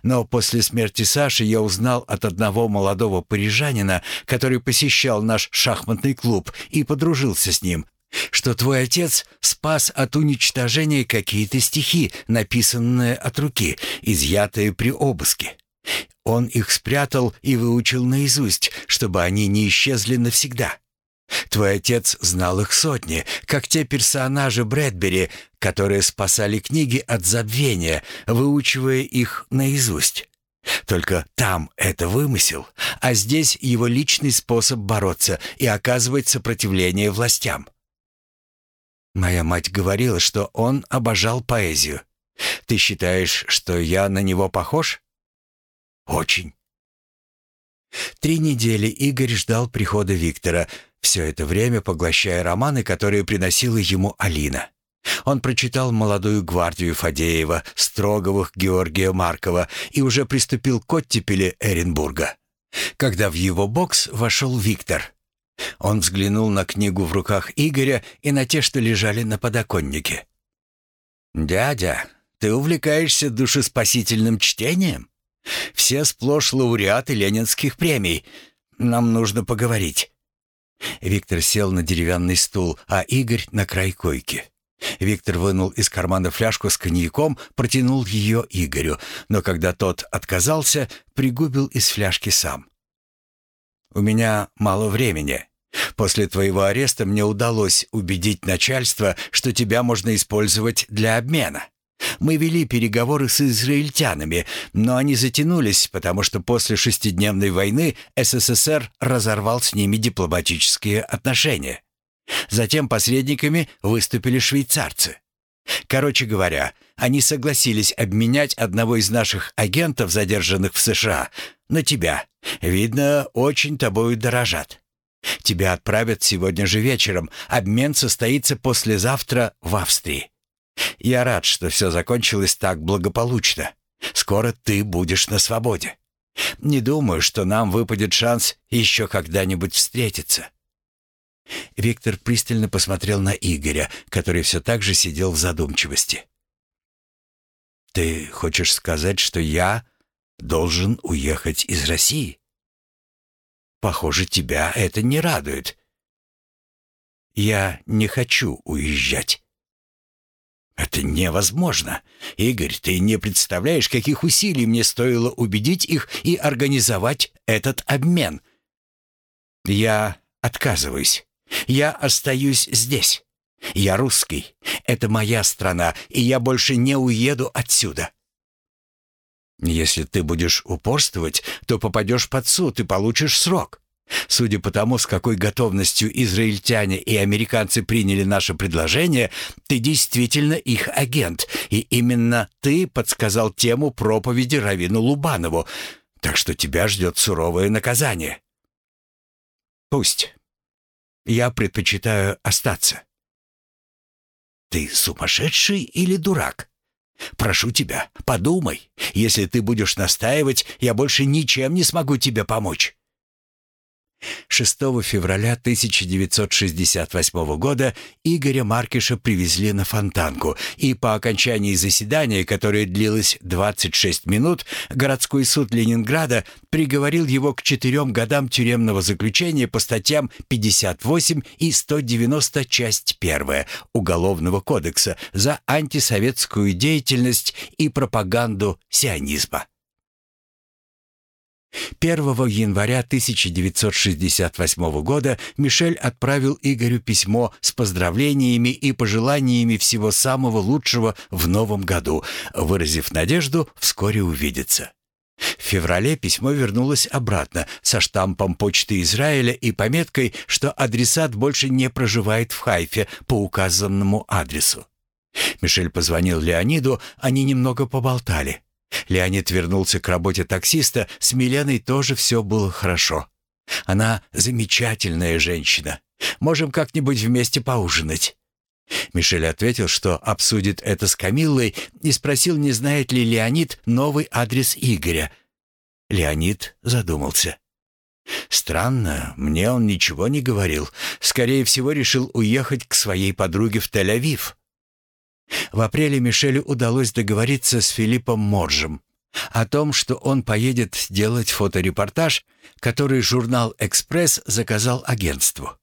Но после смерти Саши я узнал от одного молодого парижанина, который посещал наш шахматный клуб и подружился с ним, что твой отец спас от уничтожения какие-то стихи, написанные от руки, изъятые при обыске. Он их спрятал и выучил наизусть, чтобы они не исчезли навсегда. Твой отец знал их сотни, как те персонажи Брэдбери, которые спасали книги от забвения, выучивая их наизусть. Только там это вымысел, а здесь его личный способ бороться и оказывать сопротивление властям. Моя мать говорила, что он обожал поэзию. Ты считаешь, что я на него похож? Очень. Три недели Игорь ждал прихода Виктора, все это время поглощая романы, которые приносила ему Алина. Он прочитал «Молодую гвардию» Фадеева, Строговых Георгия Маркова и уже приступил к оттепели Эренбурга. Когда в его бокс вошел Виктор. Он взглянул на книгу в руках Игоря и на те, что лежали на подоконнике. «Дядя, ты увлекаешься душеспасительным чтением? Все сплошь лауреаты ленинских премий. Нам нужно поговорить». Виктор сел на деревянный стул, а Игорь на край койки. Виктор вынул из кармана фляжку с коньяком, протянул ее Игорю, но когда тот отказался, пригубил из фляжки сам. «У меня мало времени. После твоего ареста мне удалось убедить начальство, что тебя можно использовать для обмена. Мы вели переговоры с израильтянами, но они затянулись, потому что после шестидневной войны СССР разорвал с ними дипломатические отношения. Затем посредниками выступили швейцарцы. Короче говоря, они согласились обменять одного из наших агентов, задержанных в США, на тебя. Видно, очень тобою дорожат. Тебя отправят сегодня же вечером. Обмен состоится послезавтра в Австрии. Я рад, что все закончилось так благополучно. Скоро ты будешь на свободе. Не думаю, что нам выпадет шанс еще когда-нибудь встретиться». Виктор пристально посмотрел на Игоря, который все так же сидел в задумчивости. «Ты хочешь сказать, что я должен уехать из России? Похоже, тебя это не радует». «Я не хочу уезжать». «Это невозможно. Игорь, ты не представляешь, каких усилий мне стоило убедить их и организовать этот обмен. Я отказываюсь. Я остаюсь здесь. Я русский. Это моя страна, и я больше не уеду отсюда». «Если ты будешь упорствовать, то попадешь под суд и получишь срок. Судя по тому, с какой готовностью израильтяне и американцы приняли наше предложение, ты действительно их агент, и именно ты подсказал тему проповеди Равину Лубанову, так что тебя ждет суровое наказание. Пусть. Я предпочитаю остаться. Ты сумасшедший или дурак? Прошу тебя, подумай. Если ты будешь настаивать, я больше ничем не смогу тебе помочь. 6 февраля 1968 года Игоря Маркиша привезли на Фонтанку, и по окончании заседания, которое длилось 26 минут, городской суд Ленинграда приговорил его к четырем годам тюремного заключения по статьям 58 и 190 часть 1 Уголовного кодекса за антисоветскую деятельность и пропаганду сионизма. 1 января 1968 года Мишель отправил Игорю письмо с поздравлениями и пожеланиями всего самого лучшего в новом году, выразив надежду вскоре увидеться. В феврале письмо вернулось обратно со штампом почты Израиля и пометкой, что адресат больше не проживает в Хайфе по указанному адресу. Мишель позвонил Леониду, они немного поболтали. Леонид вернулся к работе таксиста, с Миленой тоже все было хорошо. Она замечательная женщина. Можем как-нибудь вместе поужинать». Мишель ответил, что обсудит это с Камиллой и спросил, не знает ли Леонид новый адрес Игоря. Леонид задумался. Странно, мне он ничего не говорил. Скорее всего, решил уехать к своей подруге в Тель-Авив. В апреле Мишелю удалось договориться с Филиппом Моржем о том, что он поедет делать фоторепортаж, который журнал «Экспресс» заказал агентству.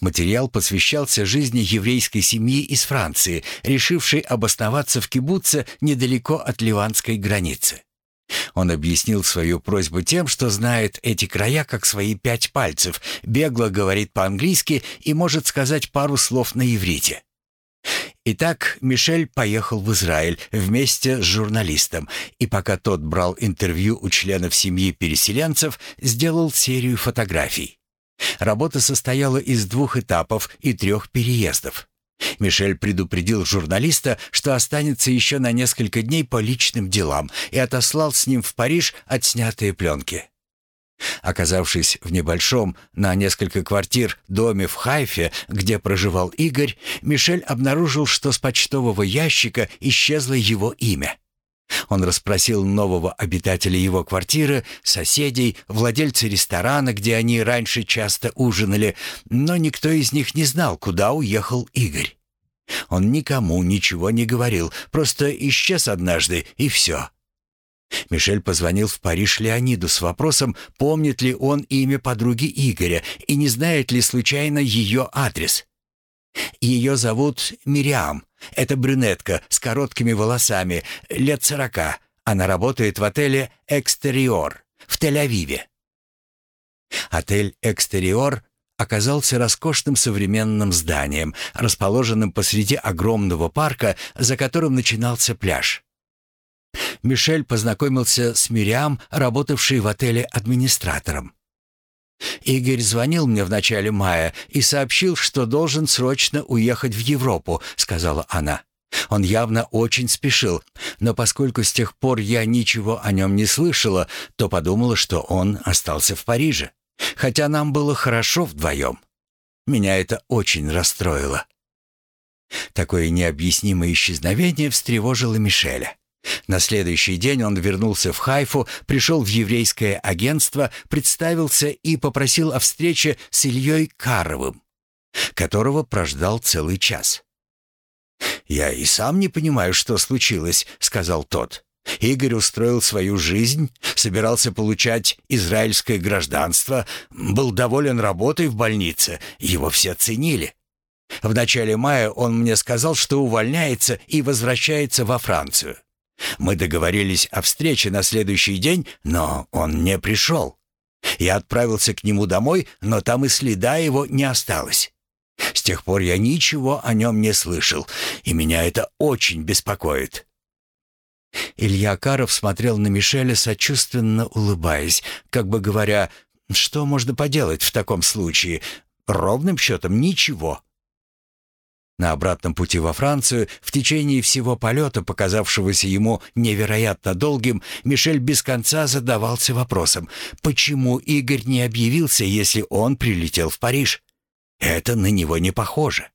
Материал посвящался жизни еврейской семьи из Франции, решившей обосноваться в кибуце недалеко от ливанской границы. Он объяснил свою просьбу тем, что знает эти края как свои пять пальцев, бегло говорит по-английски и может сказать пару слов на иврите. Итак, Мишель поехал в Израиль вместе с журналистом, и пока тот брал интервью у членов семьи переселенцев, сделал серию фотографий. Работа состояла из двух этапов и трех переездов. Мишель предупредил журналиста, что останется еще на несколько дней по личным делам и отослал с ним в Париж отснятые пленки. Оказавшись в небольшом, на несколько квартир, доме в Хайфе, где проживал Игорь, Мишель обнаружил, что с почтового ящика исчезло его имя. Он расспросил нового обитателя его квартиры, соседей, владельца ресторана, где они раньше часто ужинали, но никто из них не знал, куда уехал Игорь. Он никому ничего не говорил, просто исчез однажды, и все. Мишель позвонил в Париж Леониду с вопросом, помнит ли он имя подруги Игоря и не знает ли случайно ее адрес. Ее зовут Мириам. Это брюнетка с короткими волосами, лет сорока. Она работает в отеле «Экстериор» в Тель-Авиве. Отель «Экстериор» оказался роскошным современным зданием, расположенным посреди огромного парка, за которым начинался пляж. Мишель познакомился с Мириам, работавшей в отеле администратором. «Игорь звонил мне в начале мая и сообщил, что должен срочно уехать в Европу», — сказала она. Он явно очень спешил, но поскольку с тех пор я ничего о нем не слышала, то подумала, что он остался в Париже. Хотя нам было хорошо вдвоем. Меня это очень расстроило. Такое необъяснимое исчезновение встревожило Мишеля. На следующий день он вернулся в Хайфу, пришел в еврейское агентство, представился и попросил о встрече с Ильей Каровым, которого прождал целый час. «Я и сам не понимаю, что случилось», — сказал тот. Игорь устроил свою жизнь, собирался получать израильское гражданство, был доволен работой в больнице, его все ценили. В начале мая он мне сказал, что увольняется и возвращается во Францию. Мы договорились о встрече на следующий день, но он не пришел. Я отправился к нему домой, но там и следа его не осталось. С тех пор я ничего о нем не слышал, и меня это очень беспокоит». Илья Каров смотрел на Мишеля, сочувственно улыбаясь, как бы говоря, «Что можно поделать в таком случае? Ровным счетом ничего». На обратном пути во Францию, в течение всего полета, показавшегося ему невероятно долгим, Мишель без конца задавался вопросом, почему Игорь не объявился, если он прилетел в Париж? Это на него не похоже.